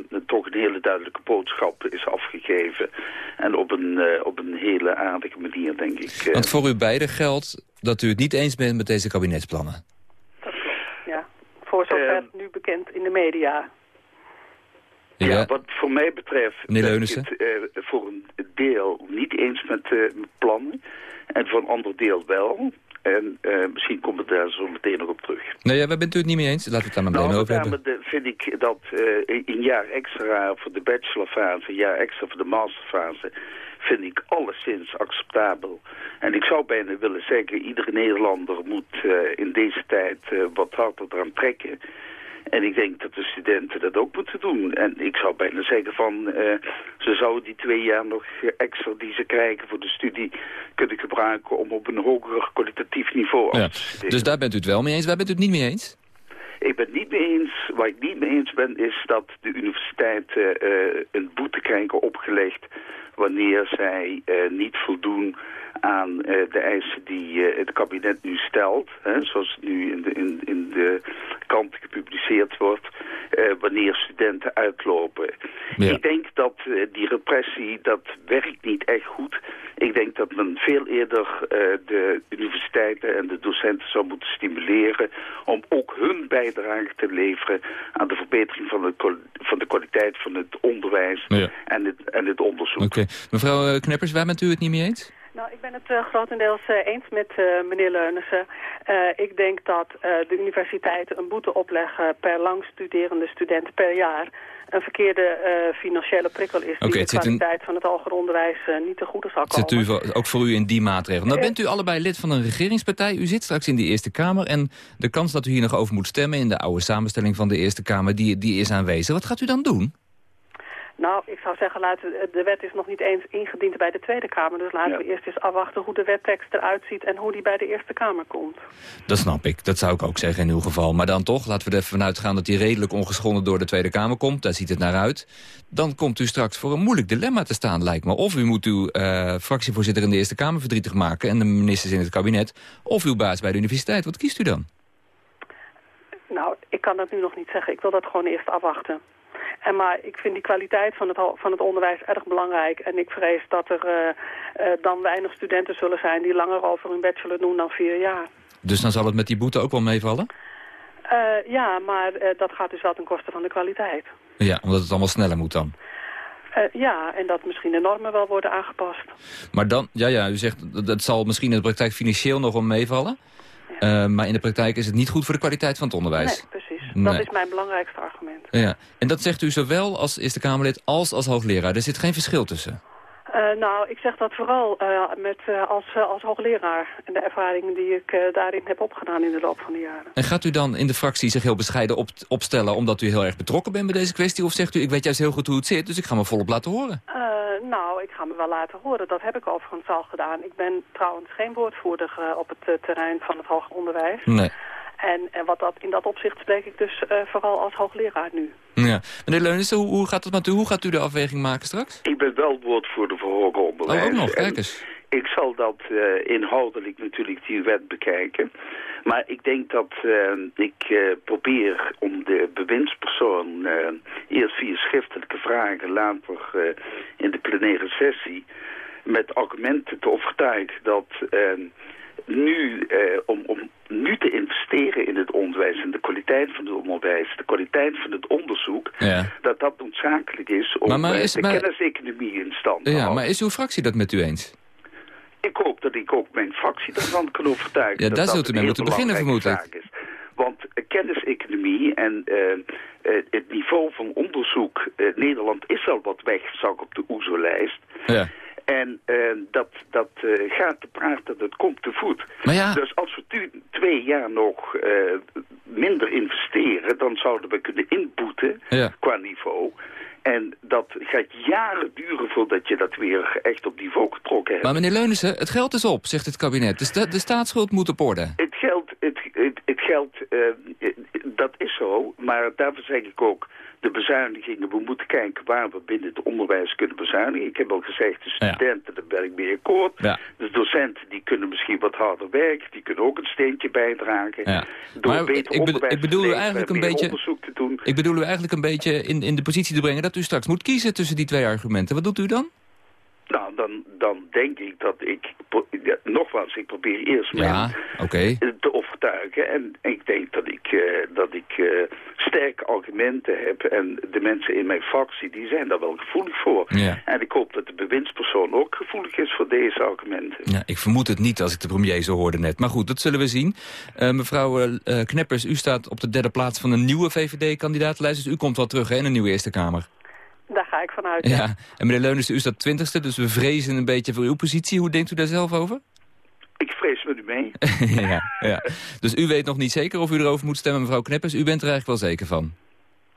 eh, toch een hele duidelijke boodschap is afgegeven. En op een, eh, op een hele aardige manier, denk ik.
Want voor u beiden geldt dat u het niet eens bent met deze kabinetsplannen.
Ja, voor zover
Ehm.
nu bekend in de media.
Ja, wat voor mij betreft ben ik het eh, voor een deel niet eens met met plannen. En voor een ander deel wel. En eh, misschien komt het daar zo meteen nog op terug.
Nee, ja, waar bent u het niet mee eens? Laten we het daar maar meteen
Nou,
over hebben.
de- vind ik dat een jaar extra voor de bachelorfase, een jaar extra voor de masterfase, vind ik alleszins acceptabel. En ik zou bijna willen zeggen, iedere Nederlander moet in deze tijd wat harder eraan trekken. En ik denk dat de studenten dat ook moeten doen. En ik zou bijna zeggen van, eh, ze zouden die twee jaar nog extra die ze krijgen voor de studie kunnen gebruiken om op een hoger kwalitatief niveau af
Ja.
te studeren.
Dus daar bent u het wel mee eens. Waar bent u het niet mee eens?
Ik ben niet mee eens, waar ik niet mee eens ben, is dat de universiteiten eh, een boete krijgen opgelegd wanneer zij eh, niet voldoen aan eh, de eisen die het kabinet nu stelt, hè, zoals het nu in de, in, in de krant gepubliceerd wordt, wanneer studenten uitlopen.
Ja.
Ik denk dat die repressie, dat werkt niet echt goed. Ik denk dat men veel eerder eh, de universiteiten en de docenten zou moeten stimuleren om ook hun bijdrage te leveren aan de verbetering van de, van de kwaliteit van het onderwijs
Ja.
en, het, en het onderzoek.
Oké. Mevrouw eh, Kneppers, waar bent u het niet mee eens?
Nou, ik ben het eh, grotendeels eens met eh, meneer Leunissen. Eh, ik denk dat eh, de universiteiten een boete opleggen per lang studerende student per jaar een verkeerde eh, financiële prikkel is die de
in-
kwaliteit van het hoger onderwijs eh, niet te goede zal komen.
Zit u voor- ook voor u in die maatregel? Nou bent u allebei lid van een regeringspartij. U zit straks in de Eerste Kamer. En de kans dat u hier nog over moet stemmen... in de oude samenstelling van de Eerste Kamer, die, die is aanwezig. Wat gaat u dan doen?
Nou, ik zou zeggen, laten, we- de wet is nog niet eens ingediend bij de Tweede Kamer. Dus laten we eerst eens afwachten hoe de wettekst eruit ziet en hoe die bij de Eerste Kamer komt.
Dat snap ik. Dat zou ik ook zeggen in uw geval. Maar dan toch, laten we er even vanuit gaan dat die redelijk ongeschonden door de Tweede Kamer komt. Daar ziet het naar uit. Dan komt u straks voor een moeilijk dilemma te staan, lijkt me. Of u moet uw eh, fractievoorzitter in de Eerste Kamer verdrietig maken... en de ministers in het kabinet. Of uw baas bij de universiteit. Wat kiest u dan?
Nou, ik kan dat nu nog niet zeggen. Ik wil dat gewoon eerst afwachten. En maar ik vind die kwaliteit van het, van het onderwijs erg belangrijk. En ik vrees dat er eh, eh, dan weinig studenten zullen zijn die langer over hun bachelor doen dan vier jaar.
Dus dan zal het met die boete ook wel meevallen?
Eh, ja, maar dat gaat dus wel ten koste van de kwaliteit.
Ja, omdat het allemaal sneller moet dan.
Ja, en dat misschien de normen wel worden aangepast.
Maar dan, ja, ja, u zegt dat- zal misschien in de praktijk financieel nog wel meevallen. Maar in de praktijk is het niet goed voor de kwaliteit van het onderwijs.
Nee, precies.
Nee.
Dat is mijn belangrijkste argument.
Ja. En dat zegt u zowel als Eerste Kamerlid als als hoogleraar. Er zit geen verschil tussen.
Eh, nou, ik zeg dat vooral eh, met, eh, als, als hoogleraar. En de ervaringen die ik daarin heb opgedaan in de loop van de jaren.
En gaat u dan in de fractie zich heel bescheiden op, opstellen... omdat u heel erg betrokken bent bij deze kwestie? Of zegt u, ik weet juist heel goed hoe het zit, dus ik ga me volop laten horen?
Nou, ik ga me wel laten horen. Dat heb ik overigens al gedaan. Ik ben trouwens geen woordvoerder op het terrein van het hoger onderwijs.
Nee.
En, en wat dat, in dat opzicht spreek ik dus eh, vooral als hoogleraar nu.
Ja. Meneer Leunissen, hoe, hoe gaat het met u? Hoe gaat u de afweging maken straks?
Ik ben wel woordvoerder voor hoger onderwijs.
Oh, ook nog, kijk eens.
Ik zal dat eh, inhoudelijk natuurlijk die wet bekijken. Maar ik denk dat eh, ik eh, probeer om de bewindspersoon eh, eerst via schriftelijke vragen, later eh, in de plenaire sessie, met argumenten te overtuigen dat nu, eh, om, om nu te investeren in het onderwijs en de kwaliteit van het onderwijs, de kwaliteit van het onderzoek,
Ja.
dat dat noodzakelijk is om
Maar- maar
eh,
is-
de
maar-
kenniseconomie in stand te
Ja,
houden.
maar is uw fractie dat met u eens?
Ik hoop dat ik ook mijn fractie ervan kan overtuigen.
Ja,
dat
daar
dat
zult u mee moeten beginnen,
belangrijke
vermoed ik.
zaak is. Want eh, kenniseconomie en eh, het niveau van onderzoek... eh, Nederland is al wat weggezakt op de OESO-lijst.
Ja.
En eh, dat, dat eh, gaat te praten, dat komt te voet.
Ja.
Dus als we twee jaar nog eh, minder investeren... dan zouden we kunnen inboeten
Ja.
qua niveau... En dat gaat jaren duren voordat je dat weer echt op niveau getrokken hebt.
Maar meneer Leunissen, het geld is op, zegt het kabinet. De, sta- de staatsschuld moet op orde.
Het geld, het, het, het geld dat is zo, maar daarvoor zeg ik ook... de bezuinigingen, we moeten kijken waar we binnen het onderwijs kunnen bezuinigen. Ik heb al gezegd, de studenten, daar ben ik mee akkoord.
Ja.
De docenten, die kunnen misschien wat harder werken, die kunnen ook een steentje bijdragen.
Ja.
Door
Maar
beter
ik,
onderwijs
ik bedoel
te
eigenlijk
en
een beetje...
onderzoek te doen.
Ik bedoel u eigenlijk een beetje in, in de positie te brengen... dat u straks moet kiezen tussen die twee argumenten. Wat doet u dan?
Nou, dan, dan denk ik dat ik, ja, nogmaals, ik probeer eerst
Ja,
mensen
oké.
te overtuigen. En ik denk dat ik, eh, dat ik eh, sterke argumenten heb. En de mensen in mijn fractie, die zijn daar wel gevoelig voor.
Ja.
En ik hoop dat de bewindspersoon ook gevoelig is voor deze argumenten.
Ja, ik vermoed het niet als ik de premier zo hoorde net. Maar goed, dat zullen we zien. Eh, mevrouw eh, eh, Kneppers, u staat op de derde plaats van een nieuwe VVD-kandidaatlijst. Dus u komt wel terug hè, in een nieuwe Eerste Kamer.
Daar ga ik vanuit.
Ja. En meneer Leunissen, u staat twintigste, dus we vrezen een beetje voor uw positie. Hoe denkt u daar zelf over?
Ik vrees met u mee.
ja, ja. Dus u weet nog niet zeker of u erover moet stemmen, mevrouw Kneppers. U bent er eigenlijk wel zeker van.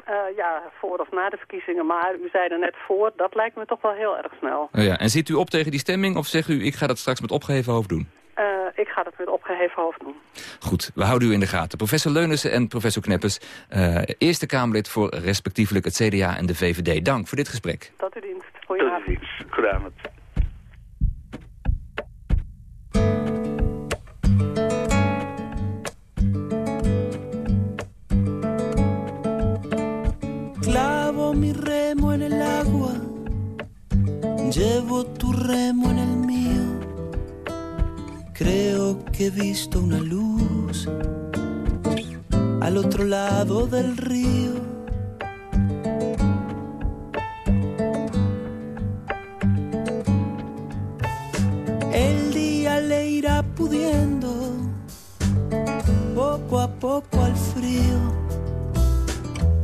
Eh, ja, voor of na de verkiezingen. Maar u zei er net voor, dat lijkt me toch wel heel erg snel.
Oh ja. En zit u op tegen die stemming of zegt u... ik ga dat straks met opgeheven hoofd doen?
Eh, ik ga dat met opgeheven hoofd doen.
Goed, we houden u in de gaten. Professor Leunissen en professor Kneppers, eh, Eerste Kamerlid voor respectievelijk het CDA en de VVD. Dank voor dit gesprek.
Tot uw dienst. Goedenavond.
Goedenavond.
Clavo mi remo en el agua, llevo tu remo en el mío. Creo que he visto una luz al otro lado del río. El día le irá pudiendo poco a poco al frío.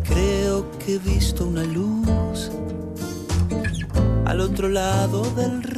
Creo que he visto una luz al otro lado del río.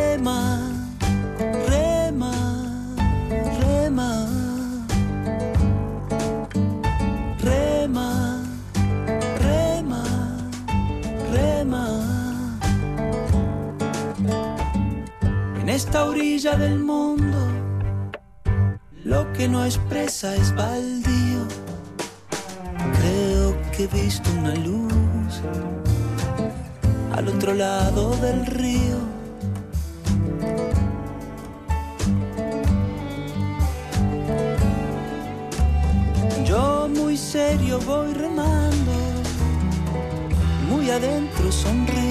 Esta orilla del mundo, lo que no expresa es baldío. Creo que he visto una luz al otro lado del río. Yo muy serio voy remando, muy adentro sonrío.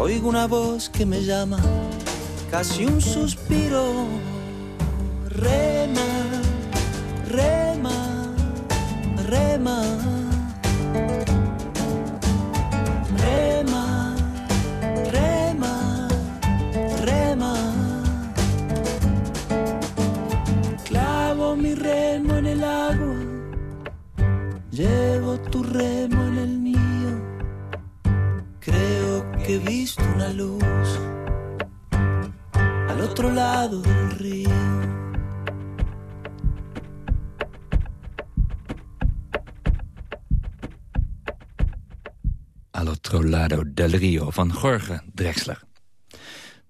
Oigo una voz que me llama, casi un suspiro.
Van Jorge Drexler.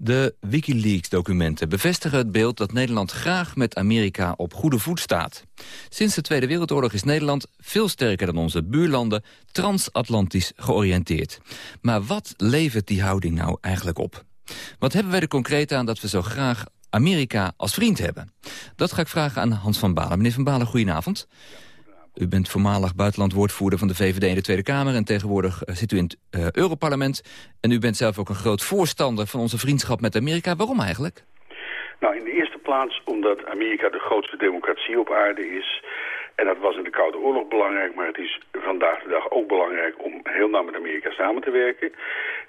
De Wikileaks-documenten bevestigen het beeld dat Nederland graag met Amerika op goede voet staat. Sinds de Tweede Wereldoorlog is Nederland veel sterker dan onze buurlanden transatlantisch georiënteerd. Maar wat levert die houding nou eigenlijk op? Wat hebben wij er concreet aan dat we zo graag Amerika als vriend hebben? Dat ga ik vragen aan Hans van Balen. Meneer van Balen, goedenavond. U bent voormalig buitenlandwoordvoerder van de VVD in de Tweede Kamer... en tegenwoordig eh, zit u in het eh, Europarlement. En u bent zelf ook een groot voorstander van onze vriendschap met Amerika. Waarom eigenlijk?
Nou, in de eerste plaats omdat Amerika de grootste democratie op aarde is... En dat was in de Koude Oorlog belangrijk, maar het is vandaag de dag ook belangrijk om heel nauw met Amerika samen te werken.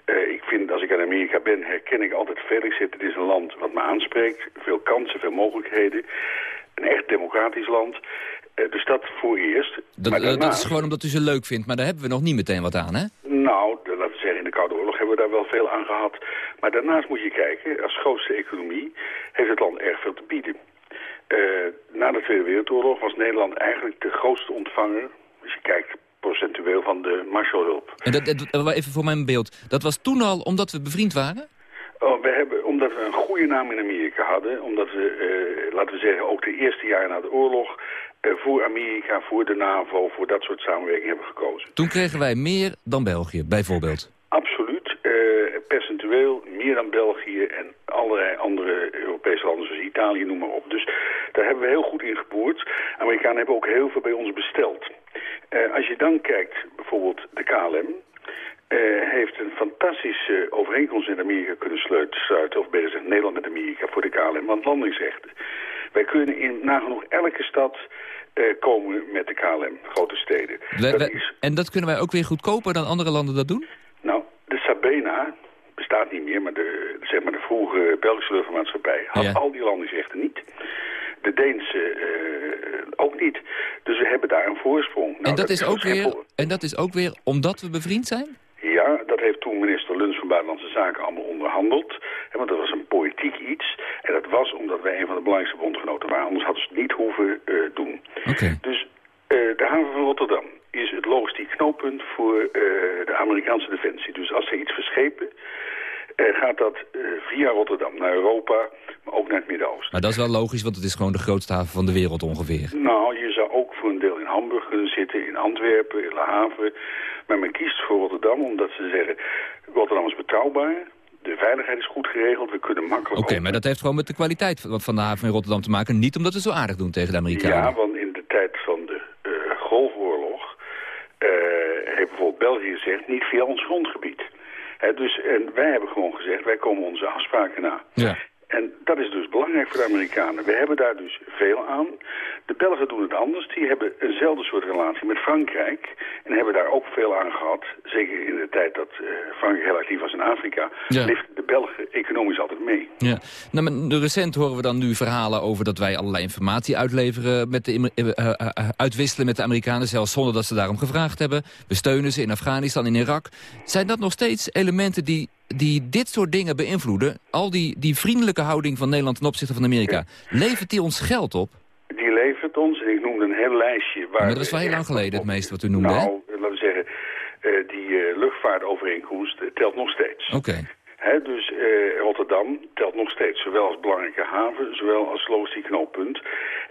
Uh, ik vind, als ik in Amerika ben, herken ik altijd Felix zit. Het is een land wat me aanspreekt, veel kansen, veel mogelijkheden. Een echt democratisch land. Uh, dus dat voor eerst.
Dat, daarnaast... dat is gewoon omdat u ze leuk vindt, maar daar hebben we nog niet meteen wat aan, hè?
Nou, laten we zeggen, in de Koude Oorlog hebben we daar wel veel aan gehad. Maar daarnaast moet je kijken, als grootste economie heeft het land erg veel te bieden. Uh, na de Tweede Wereldoorlog was Nederland eigenlijk de grootste ontvanger... als je kijkt procentueel van de Marshallhulp.
En dat, dat, even voor mijn beeld. Dat was toen al omdat we bevriend waren?
Oh, we hebben, omdat we een goede naam in Amerika hadden. Omdat we, uh, laten we zeggen, ook de eerste jaren na de oorlog... Uh, voor Amerika, voor de NAVO, voor dat soort samenwerking hebben gekozen.
Toen kregen wij meer dan België, bijvoorbeeld?
Absoluut. Uh, percentueel meer dan België en allerlei andere Europese landen zoals Italië, noem maar op. Dus daar hebben we heel goed in geboerd. Amerikanen hebben ook heel veel bij ons besteld. Uh, als je dan kijkt, bijvoorbeeld de KLM... Uh, heeft een fantastische overeenkomst in Amerika kunnen sluiten... of beter gezegd Nederland met Amerika voor de KLM, want landingsrechten. Wij kunnen in nagenoeg elke stad uh, komen met de KLM, grote steden.
We, dat is... En dat kunnen wij ook weer goedkoper dan andere landen dat doen?
Nou, de Sabena bestaat niet meer, maar de, zeg maar de vroege Belgische luchtvaartmaatschappij... had ja. al die landingsrechten niet de Deense uh, ook niet. Dus we hebben daar een voorsprong. Nou,
en, dat, dat is ook weer, en dat is ook weer omdat we bevriend zijn?
Ja, dat heeft toen van Buitenlandse Zaken allemaal onderhandeld. Hè, want dat was een politiek iets. En dat was omdat wij een van de belangrijkste bondgenoten waren. Anders hadden ze het niet hoeven uh, doen.
Okay.
Dus uh, de haven van Rotterdam is het logistiek knooppunt voor de Amerikaanse defensie. Dus als ze iets verschepen... gaat dat via Rotterdam naar Europa, maar ook naar het Midden-Oosten.
Maar dat is wel logisch, want het is gewoon de grootste haven van de wereld ongeveer.
Nou, je zou ook voor een deel in Hamburg kunnen zitten, in Antwerpen, in La Haven. Maar men kiest voor Rotterdam omdat ze zeggen, Rotterdam is betrouwbaar. De veiligheid is goed geregeld, we kunnen makkelijk...
Oké, okay, maar dat heeft gewoon met de kwaliteit van de haven in Rotterdam te maken. Niet omdat we zo aardig doen tegen de Amerikanen.
Ja, want in de tijd van de uh, Golfoorlog uh, heeft bijvoorbeeld België gezegd, niet via ons grondgebied. He, dus, en wij hebben gewoon gezegd, wij komen onze afspraken na.
Ja.
En dat is dus belangrijk voor de Amerikanen. We hebben daar dus veel aan. De Belgen doen het anders. Die hebben eenzelfde soort relatie met Frankrijk. En hebben daar ook veel aan gehad. Zeker in de tijd dat uh, Frankrijk heel actief was in Afrika.
Ja.
Leeft de Belgen economisch altijd mee.
Ja. Nou, maar recent horen we dan nu verhalen over dat wij allerlei informatie uitleveren... Met de, uh, uh, uitwisselen met de Amerikanen, zelfs zonder dat ze daarom gevraagd hebben. We steunen ze in Afghanistan, in Irak. Zijn dat nog steeds elementen die die dit soort dingen beïnvloeden... al die, die vriendelijke houding van Nederland ten opzichte van Amerika... levert die ons geld op?
Die levert ons, en ik noemde een heel lijstje... Waar
maar dat is wel heel lang geleden het meeste wat u noemde,
Nou, hè? laten we zeggen, uh, die uh, luchtvaartovereenkomst uh, telt nog steeds.
Oké. Okay.
He, dus uh, Rotterdam telt nog steeds, zowel als belangrijke haven, zowel als logistiek knooppunt.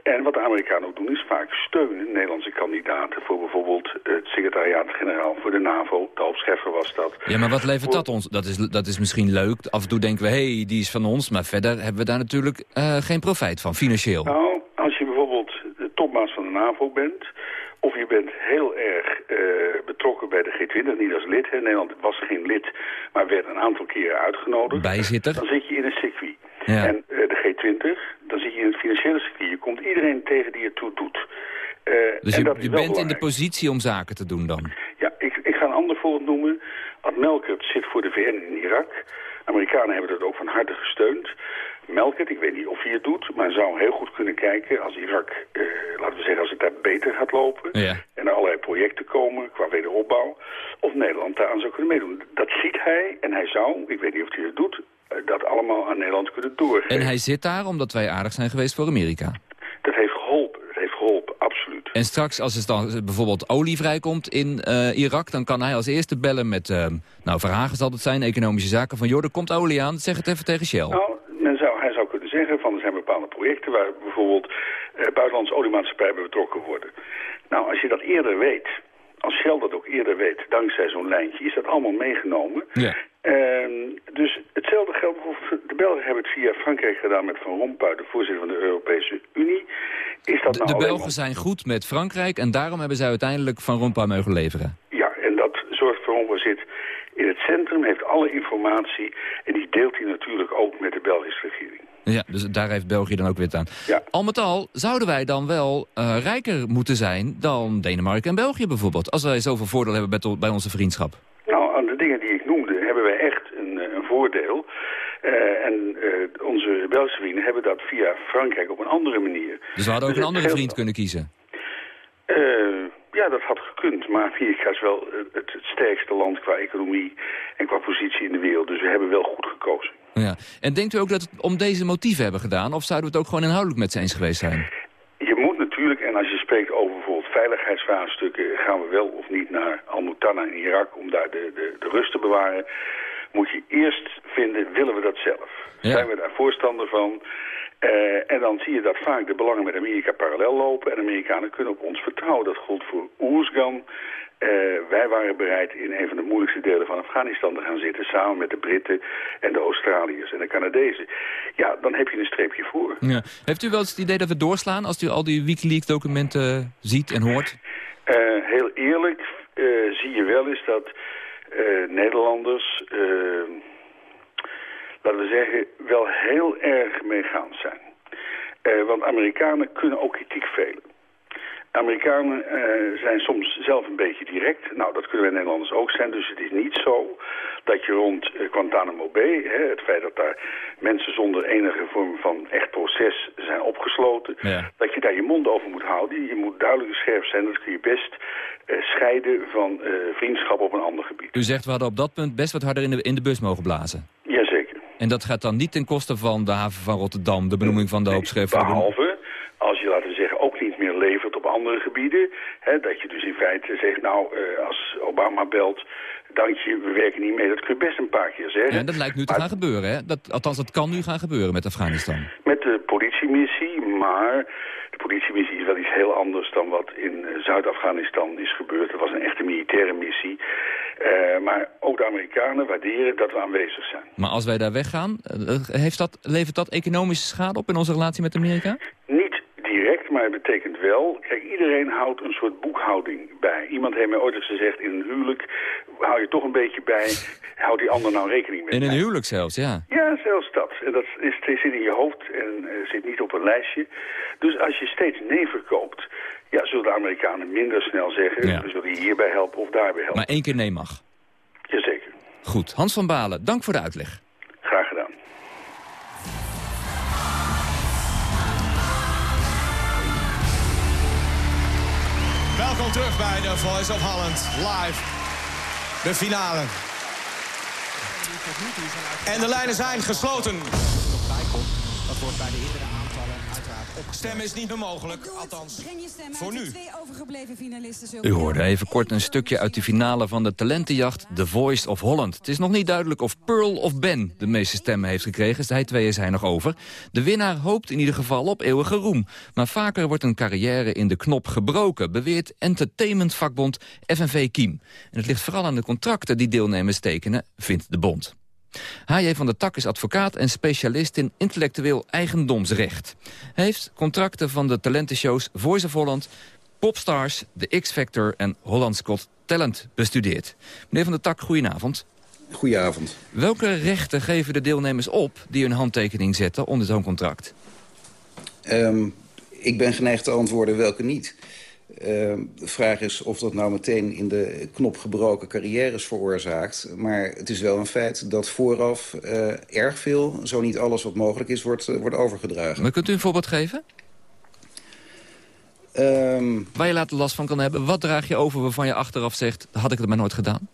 En wat de Amerikanen ook doen is vaak steunen Nederlandse kandidaten voor bijvoorbeeld het secretariaat-generaal voor de NAVO. Dalf Scheffer was dat.
Ja, maar wat levert dat ons? Dat is, dat is misschien leuk. Af en toe denken we, hé, hey, die is van ons. Maar verder hebben we daar natuurlijk uh, geen profijt van, financieel.
Nou, als je bijvoorbeeld de topmaat van de NAVO bent... Of je bent heel erg uh, betrokken bij de G20, niet als lid. Hè. Nederland was geen lid, maar werd een aantal keren uitgenodigd.
Bijzitter.
Dan zit je in een circuit.
Ja.
En uh, de G20, dan zit je in het financiële circuit. Je komt iedereen tegen die je toe doet. Uh,
dus
en
je, bent
belangrijk.
in de positie om zaken te doen dan?
Ja, ik, ik ga een ander voorbeeld noemen. Ad Melkert zit voor de VN in Irak. Amerikanen hebben dat ook van harte gesteund. Melkert, ik weet niet of hij het doet, maar zou heel goed kunnen kijken als Irak, eh, laten we zeggen, als het daar beter gaat lopen.
Ja.
En er allerlei projecten komen qua wederopbouw. Of Nederland daaraan zou kunnen meedoen. Dat ziet hij en hij zou, ik weet niet of hij het doet, uh, dat allemaal aan Nederland kunnen doorgeven.
En hij zit daar omdat wij aardig zijn geweest voor Amerika?
Dat heeft geholpen, dat heeft geholpen, absoluut.
En straks als er dan bijvoorbeeld olie vrijkomt in uh, Irak... dan kan hij als eerste bellen met, uh, nou Verhagen zal het zijn, economische zaken... van joh, er komt olie aan, zeg het even tegen Shell.
Nou, men zou, hij zou kunnen zeggen van er zijn bepaalde projecten... waar bijvoorbeeld uh, buitenlandse oliemaatschappijen bij betrokken worden. Nou, als je dat eerder weet, als Shell dat ook eerder weet... dankzij zo'n lijntje, is dat allemaal meegenomen...
Ja.
Uh, dus hetzelfde geldt voor de Belgen hebben het via Frankrijk gedaan met Van Rompuy, de voorzitter van de Europese Unie. Is dat
De,
nou
de Belgen zijn goed met Frankrijk en daarom hebben zij uiteindelijk Van Rompuy mogen leveren.
Ja, en dat zorgt voor ons zit in het centrum, heeft alle informatie... en die deelt hij natuurlijk ook met de Belgische regering.
Ja, dus daar heeft België dan ook het aan. Al met al zouden wij dan wel eh, rijker moeten zijn dan Denemarken en België bijvoorbeeld. Als wij zoveel voordeel hebben bij, onze vriendschap.
Nou, aan de dingen die ik noemde hebben wij echt een, eh, een voordeel. Eh, en onze Belgische vrienden hebben dat via Frankrijk op een andere manier.
Dus we hadden ook
Dus
een andere vriend kunnen kiezen.
Eh, ja, dat had gekund. Maar Amerika is wel het, het sterkste land qua economie en qua positie in de wereld. Dus we hebben wel goed gekozen.
Ja. En denkt u ook dat we het om deze motieven hebben gedaan? Of zouden we het ook gewoon inhoudelijk met ze eens geweest zijn?
Je moet natuurlijk, en als je spreekt over bijvoorbeeld veiligheidsvraagstukken... gaan we wel of niet naar Al-Mutanna in Irak om daar de, de, de rust te bewaren... moet je eerst vinden, willen we dat zelf? Zijn we daar voorstander van? Eh, en dan zie je dat vaak de belangen met Amerika parallel lopen... en Amerikanen kunnen op ons vertrouwen. Dat gold voor Oersgan. Eh, wij waren bereid in een van de moeilijkste delen van Afghanistan te gaan zitten... samen met de Britten en de Australiërs en de Canadezen. Ja, dan heb je een streepje voor.
Ja. Heeft u wel eens het idee dat we doorslaan als u al die Wikileaks-documenten ziet en hoort?
Eh, heel eerlijk eh, zie je wel eens dat eh, Nederlanders, eh, laten we zeggen, wel heel erg meegaand zijn. Eh, want Amerikanen kunnen ook kritiek velen. Amerikanen eh, zijn soms zelf een beetje direct. Nou, dat kunnen wij Nederlanders ook zijn. Dus het is niet zo dat je rond eh, Guantanamo Bay... Hè, het feit dat daar mensen zonder enige vorm van echt proces zijn opgesloten... dat je daar je mond over moet houden. Je moet duidelijk en scherp zijn. Dat kun je best eh, scheiden van vriendschap op een ander gebied.
U zegt we hadden op dat punt best wat harder in de, in de bus mogen blazen.
Jazeker.
En dat gaat dan niet ten koste van de haven van Rotterdam, de benoeming van de hoopschef.
Behalve als je, laten we zeggen, ook niet meer levert op andere gebieden. Hè, dat je dus in feite zegt, nou, eh, als Obama belt, dank je, we werken niet mee. Dat kun je best een paar keer zeggen.
Ja, dat lijkt nu te gaan gebeuren, hè? Dat, althans, dat kan nu gaan gebeuren met Afghanistan.
Met de politiemissie, maar de politiemissie is wel iets heel anders dan wat in eh, Zuid-Afghanistan is gebeurd. Het was een echte militaire missie. Eh, maar ook de Amerikanen waarderen dat we aanwezig zijn.
Maar als wij daar weggaan, eh, heeft dat, levert dat economische schade op in onze relatie met Amerika?
Niet direct, maar het betekent wel... Kijk, iedereen houdt een soort boekhouding bij. Iemand heeft mij ooit eens gezegd, in een huwelijk hou je toch een beetje bij... houdt die ander nou rekening mee?
In een huwelijk zelfs, ja.
Ja, zelfs dat. En dat is, zit in je hoofd en eh, zit niet op een lijstje. Dus als je steeds nee verkoopt... Ja, zullen de Amerikanen minder snel zeggen...
Ja.
we zullen je hierbij helpen of daarbij helpen.
Maar één keer nee mag.
Jazeker.
Goed. Hans van Balen, dank voor de uitleg.
Welkom terug bij The Voice of Holland. Live. De finale. En de lijnen zijn gesloten. Dat wordt bij de Stemmen is niet meer mogelijk, althans voor nu.
U hoorde even kort een stukje uit de finale van de talentenjacht The Voice of Holland. Het is nog niet duidelijk of Pearl of Ben de meeste stemmen heeft gekregen. Zij tweeën zijn nog over. De winnaar hoopt in ieder geval op eeuwige roem. Maar vaker wordt een carrière in de knop gebroken, beweert entertainmentvakbond FNV Kiem. En het ligt vooral aan de contracten die deelnemers tekenen, vindt de bond. H.J. van der Tak is advocaat en specialist in intellectueel eigendomsrecht. Hij heeft contracten van de talentenshows Voice of Holland, Popstars, The X-Factor en Holland's Got Talent bestudeerd. Meneer van der Tak, goedenavond.
Goedenavond.
Welke rechten geven de deelnemers op die hun handtekening zetten onder zo'n contract?
Ehm, ik ben geneigd te antwoorden welke niet. Ehm, de vraag is of dat nou meteen in de knop gebroken carrières veroorzaakt. Maar het is wel een feit dat vooraf eh, erg veel, zo niet alles wat mogelijk is, wordt, eh, wordt overgedragen.
Maar kunt u een voorbeeld geven?
Ehm,
Waar je later last van kan hebben. Wat draag je over waarvan je achteraf zegt, had ik het maar nooit gedaan?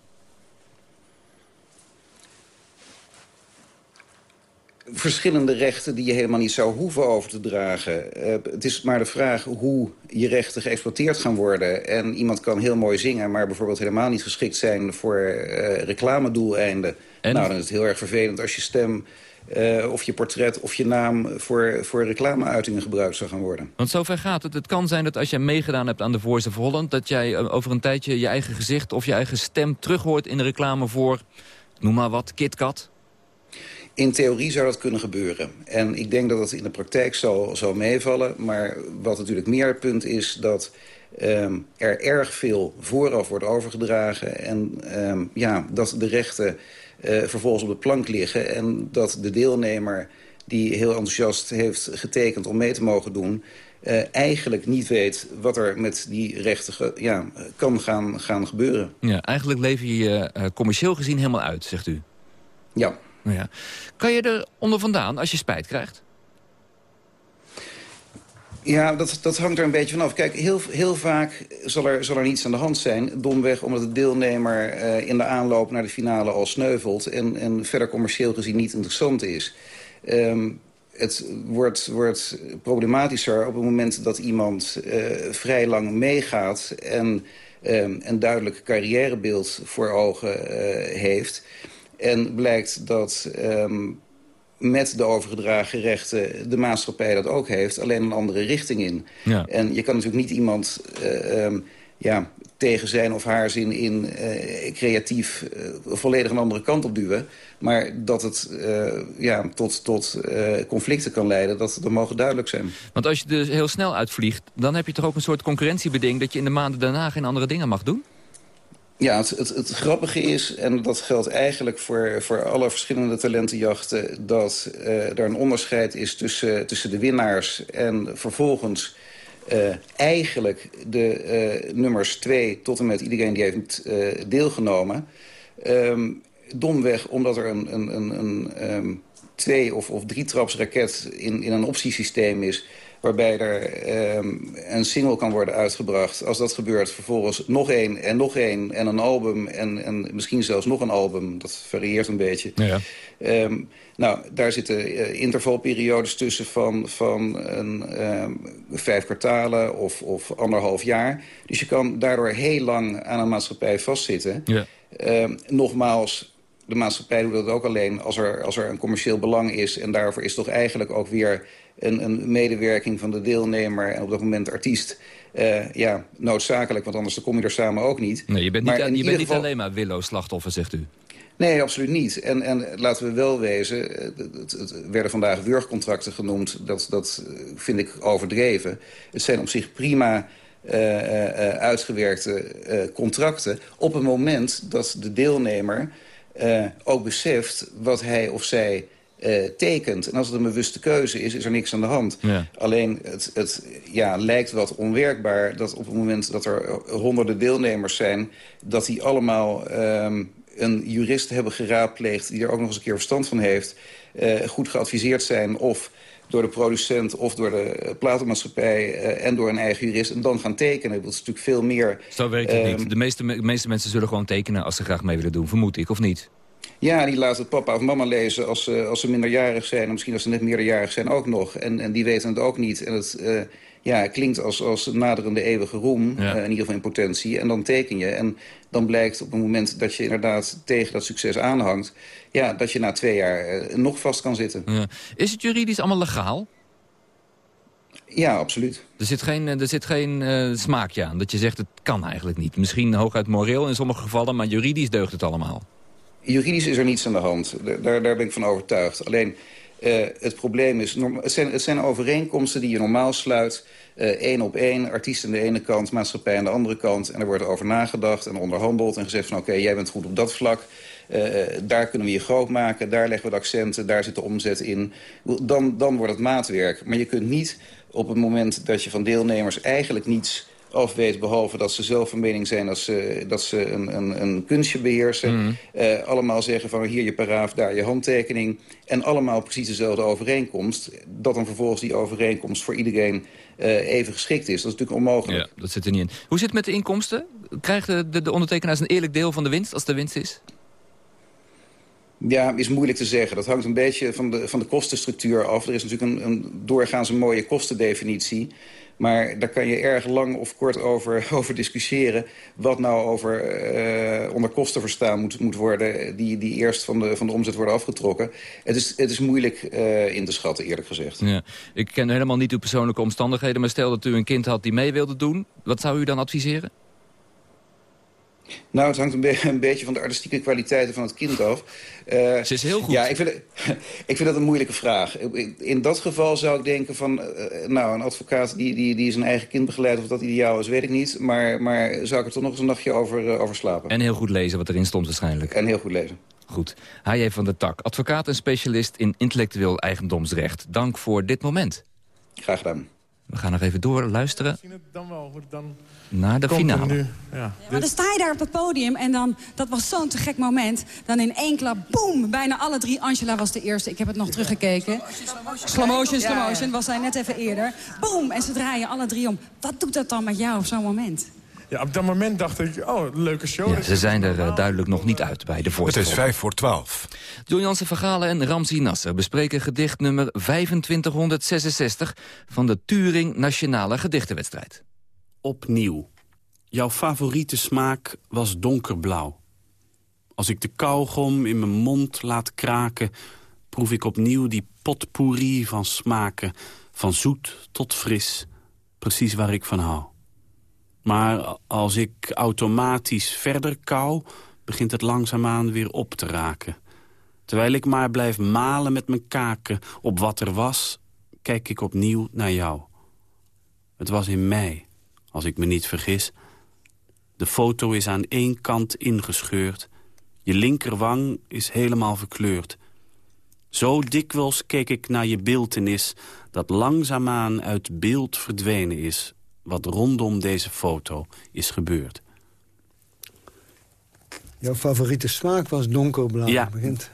Verschillende rechten die je helemaal niet zou hoeven over te dragen. Eh, het is maar de vraag hoe je rechten geëxploiteerd gaan worden. En iemand kan heel mooi zingen, maar bijvoorbeeld helemaal niet geschikt zijn voor eh, reclamedoeleinden. Nou, dan is het heel erg vervelend als je stem eh, of je portret of je naam voor, voor reclameuitingen gebruikt zou gaan worden.
Want zover gaat het. Het kan zijn dat als jij meegedaan hebt aan de Voice of Holland... dat jij over een tijdje je eigen gezicht of je eigen stem terug hoort in de reclame voor... noem maar wat, KitKat.
In theorie zou dat kunnen gebeuren. En ik denk dat het in de praktijk zal, zal meevallen. Maar wat natuurlijk meer het punt is dat um, er erg veel vooraf wordt overgedragen. En um, ja, dat de rechten uh, vervolgens op de plank liggen. En dat de deelnemer die heel enthousiast heeft getekend om mee te mogen doen... Uh, eigenlijk niet weet wat er met die rechten ja, kan gaan, gaan gebeuren.
Ja, eigenlijk lever je je uh, commercieel gezien helemaal uit, zegt u.
Ja.
Ja. Kan je er onder vandaan als je spijt krijgt?
Ja, dat, dat hangt er een beetje vanaf. Kijk, heel, heel vaak zal er, zal er niets aan de hand zijn. Domweg omdat de deelnemer uh, in de aanloop naar de finale al sneuvelt... en, en verder commercieel gezien niet interessant is. Um, het wordt, wordt problematischer op het moment dat iemand uh, vrij lang meegaat... en um, een duidelijk carrièrebeeld voor ogen uh, heeft... En blijkt dat um, met de overgedragen rechten de maatschappij dat ook heeft. Alleen een andere richting in.
Ja.
En je kan natuurlijk niet iemand uh, um, ja, tegen zijn of haar zin in uh, creatief uh, volledig een andere kant op duwen. Maar dat het uh, ja, tot, tot conflicten kan leiden, dat, dat mogen duidelijk zijn.
Want als je dus heel snel uitvliegt, dan heb je toch ook een soort concurrentiebeding... dat je in de maanden daarna geen andere dingen mag doen?
Ja, het, het, grappige is, en dat geldt eigenlijk voor, voor alle verschillende talentenjachten... dat uh, er een onderscheid is tussen, tussen de winnaars en vervolgens... Uh, eigenlijk de uh, nummers 2 tot en met iedereen die heeft deelgenomen. Um, domweg omdat er een, een, een, een um, twee- of, of drie trapsraket in, in een optiesysteem is waarbij er um, een single kan worden uitgebracht. Als dat gebeurt, vervolgens nog één en nog één en een album... en, en misschien zelfs nog een album, dat varieert een beetje.
Ja.
Um, nou, daar zitten uh, intervalperiodes tussen van, van een, um, vijf kwartalen of, of anderhalf jaar. Dus je kan daardoor heel lang aan een maatschappij vastzitten.
Ja.
nogmaals, de maatschappij doet dat ook alleen als er, als er een commercieel belang is. En daarvoor is toch eigenlijk ook weer een, een medewerking van de deelnemer... en op dat moment artiest, uh, ja, noodzakelijk. Want anders kom je er samen ook niet.
Nee, je bent niet,
maar
je bent niet
geval...
alleen maar willoos slachtoffer, zegt u.
Nee, absoluut niet. En, en laten we wel wezen, het, het werden vandaag wurgcontracten genoemd. Dat, dat vind ik overdreven. Het zijn op zich prima uh, uh, uitgewerkte contracten... op het moment dat de deelnemer ook beseft wat hij of zij uh, tekent. En als het een bewuste keuze is, is er niks aan de hand.
Ja.
Alleen het, het ja, lijkt wat onwerkbaar dat op het moment dat er honderden deelnemers zijn... dat die allemaal um, een jurist hebben geraadpleegd... die er ook nog eens een keer verstand van heeft... Uh, goed geadviseerd zijn of door de producent of door de platenmaatschappij... Uh, en door een eigen jurist en dan gaan tekenen. Dat is natuurlijk veel meer...
Zo werkt het um, niet. De meeste, de meeste mensen zullen gewoon tekenen als ze graag mee willen doen. Vermoed ik, of niet?
Ja, die laten papa of mama lezen als, uh, als ze minderjarig zijn. En misschien als ze net meerderjarig zijn ook nog. En, en die weten het ook niet. En het uh, ja, klinkt als, als naderende eeuwige roem,
ja.
uh, in ieder geval in potentie. En dan teken je. En dan blijkt op het moment dat je inderdaad tegen dat succes aanhangt... Ja, dat je na twee jaar nog vast kan zitten.
Ja. Is het juridisch allemaal legaal?
Ja, absoluut.
Er zit geen, er zit geen uh, smaakje aan, dat je zegt het kan eigenlijk niet. Misschien hooguit moreel in sommige gevallen, maar juridisch deugt het allemaal.
Juridisch is er niets aan de hand. Daar, daar ben ik van overtuigd. Alleen uh, het probleem is... Het zijn, het zijn overeenkomsten die je normaal sluit. Uh, één op één, artiest aan de ene kant, maatschappij aan de andere kant. En er wordt over nagedacht en onderhandeld en gezegd van... oké, jij bent goed op dat vlak. Uh, daar kunnen we je groot maken, daar leggen we de accenten, daar zit de omzet in. Dan, dan wordt het maatwerk. Maar je kunt niet op het moment dat je van deelnemers eigenlijk niets af weet... behalve dat ze zelf van mening zijn dat ze, dat ze een, een, een kunstje beheersen.
Mm.
Uh, allemaal zeggen van hier je paraaf, daar je handtekening. En allemaal precies dezelfde overeenkomst. Dat dan vervolgens die overeenkomst voor iedereen uh, even geschikt is. Dat is natuurlijk onmogelijk.
Ja, dat zit er niet in. Hoe zit het met de inkomsten? Krijgen de, de ondertekenaars een eerlijk deel van de winst als de winst is?
Ja, is moeilijk te zeggen. Dat hangt een beetje van de, van de kostenstructuur af. Er is natuurlijk een, een doorgaans een mooie kostendefinitie. Maar daar kan je erg lang of kort over, over discussiëren... wat nou over uh, onder kosten verstaan moet, moet worden... Die, die eerst van de, van de omzet worden afgetrokken. Het is, het is moeilijk uh, in te schatten, eerlijk gezegd.
Ja. Ik ken helemaal niet uw persoonlijke omstandigheden... maar stel dat u een kind had die mee wilde doen... wat zou u dan adviseren?
Nou, het hangt een, be een, beetje van de artistieke kwaliteiten van het kind af.
Uh, Ze is heel goed.
Ja, ik vind, het, ik vind dat een moeilijke vraag. In dat geval zou ik denken van... Uh, nou, een advocaat die, die, die zijn eigen kind begeleidt... of dat ideaal is, weet ik niet. Maar, maar zou ik er toch nog eens een nachtje over, uh, over slapen.
En heel goed lezen wat erin stond waarschijnlijk.
En heel goed lezen.
Goed. H.J. van der Tak, advocaat en specialist in intellectueel eigendomsrecht. Dank voor dit moment.
Graag gedaan.
We gaan nog even door luisteren
dan wel, dan
naar de finale.
Nu,
ja, ja, maar dan sta je daar op het podium en dan, dat was zo'n te gek moment. Dan in één klap, boem, bijna alle drie. Angela was de eerste, ik heb het nog teruggekeken. Slow motion, slow motion, was zij net even eerder. Boem, en ze draaien alle drie om. Wat doet dat dan met jou op zo'n moment?
Ja, op dat moment dacht ik, oh, leuke show.
Ja, ze zijn er uh, duidelijk nog niet uit bij de voorstel.
Het is vijf voor twaalf.
John Jansen Vergalen en Ramzi Nasser bespreken gedicht nummer 2566... van de Turing Nationale Gedichtenwedstrijd.
Opnieuw. Jouw favoriete smaak was donkerblauw. Als ik de kauwgom in mijn mond laat kraken... proef ik opnieuw die potpourri van smaken... van zoet tot fris, precies waar ik van hou. Maar als ik automatisch verder kou, begint het langzaamaan weer op te raken. Terwijl ik maar blijf malen met mijn kaken op wat er was... kijk ik opnieuw naar jou. Het was in mei, als ik me niet vergis. De foto is aan één kant ingescheurd. Je linkerwang is helemaal verkleurd. Zo dikwijls keek ik naar je beeltenis... dat langzaamaan uit beeld verdwenen is wat rondom deze foto is gebeurd.
Jouw favoriete smaak was donkerblauw.
Ja,
begint.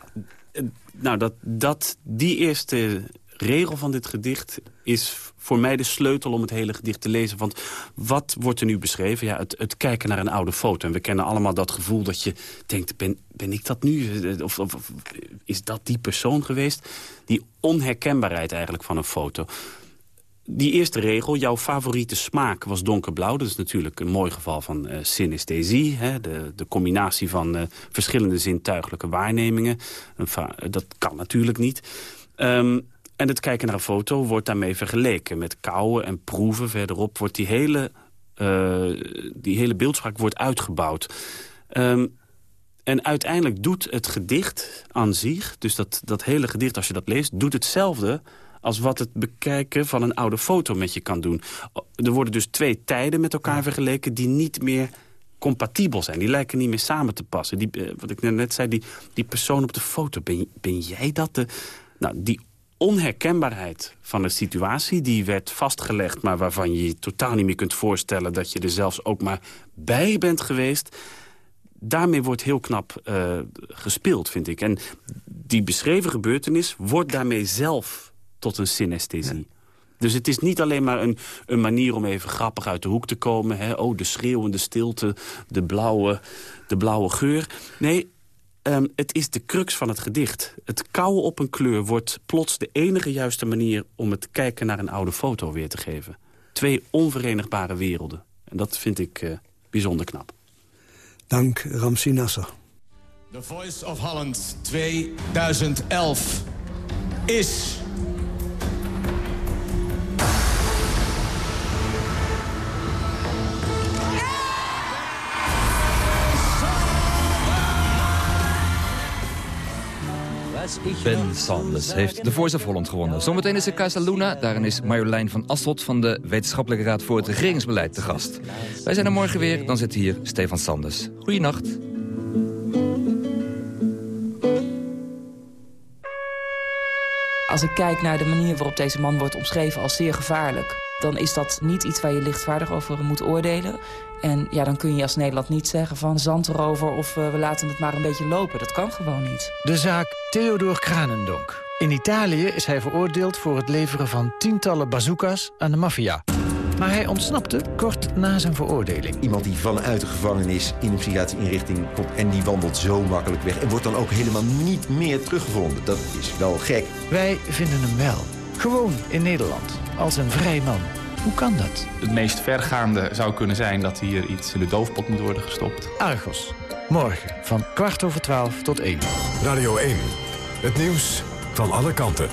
nou, dat, dat, die eerste regel van dit gedicht is voor mij de sleutel om het hele gedicht te lezen. Want wat wordt er nu beschreven? Ja, het, het kijken naar een oude foto. En we kennen allemaal dat gevoel dat je denkt, ben, ben ik dat nu? Of, of, is dat die persoon geweest? Die onherkenbaarheid eigenlijk van een foto die eerste regel, jouw favoriete smaak was donkerblauw. Dat is natuurlijk een mooi geval van uh, synesthesie. Hè? De, de combinatie van uh, verschillende zintuigelijke waarnemingen. dat kan natuurlijk niet. Um, en het kijken naar een foto wordt daarmee vergeleken. Met kouwen en proeven verderop wordt die hele, uh, die hele beeldspraak wordt uitgebouwd. Um, en uiteindelijk doet het gedicht aan zich... dus dat, dat hele gedicht, als je dat leest, doet hetzelfde als wat het bekijken van een oude foto met je kan doen. Er worden dus twee tijden met elkaar vergeleken die niet meer compatibel zijn. Die lijken niet meer samen te passen. Die, eh, wat ik net zei, die, die persoon op de foto, ben, ben jij dat? De, nou, die onherkenbaarheid van de situatie... die werd vastgelegd, maar waarvan je je totaal niet meer kunt voorstellen... dat je er zelfs ook maar bij bent geweest... daarmee wordt heel knap uh, gespeeld, vind ik. En die beschreven gebeurtenis wordt daarmee zelf tot een synesthesie. Dus het is niet alleen maar een, een manier om even grappig uit de hoek te komen. Hè? Oh, de schreeuwende stilte, de blauwe, de blauwe geur. Nee, um, het is de crux van het gedicht. Het kouwen op een kleur wordt plots de enige juiste manier... om het kijken naar een oude foto weer te geven. Twee onverenigbare werelden. En dat vind ik uh, bijzonder knap.
Dank, Ramsi Nasser.
The Voice of Holland 2011 is...
Ben Sanders heeft de Voice of Holland gewonnen. Zometeen is er Casa Luna. Daarin is Marjolein van Asselt van de Wetenschappelijke Raad voor het Regeringsbeleid te gast. Wij zijn er morgen weer. Dan zit hier Stefan Sanders. Goeienacht.
Als ik kijk naar de manier waarop deze man wordt omschreven als zeer gevaarlijk dan is dat niet iets waar je lichtvaardig over moet oordelen. En ja, dan kun je als Nederland niet zeggen van zand erover of uh, we laten het maar een beetje lopen. Dat kan gewoon niet.
De zaak Theodor Kranendonk. In Italië is hij veroordeeld voor het leveren van tientallen bazooka's aan de maffia. Maar hij ontsnapte kort na zijn veroordeling.
Iemand die vanuit de gevangenis in een psychiatrische inrichting komt... en die wandelt zo makkelijk weg en wordt dan ook helemaal niet meer teruggevonden. Dat is wel gek.
Wij vinden hem wel. Gewoon in Nederland als een vrij man. Hoe kan dat?
Het meest vergaande zou kunnen zijn dat hier iets in de doofpot moet worden gestopt.
Argos. Morgen van kwart over twaalf tot één.
Radio 1. Het nieuws van alle kanten.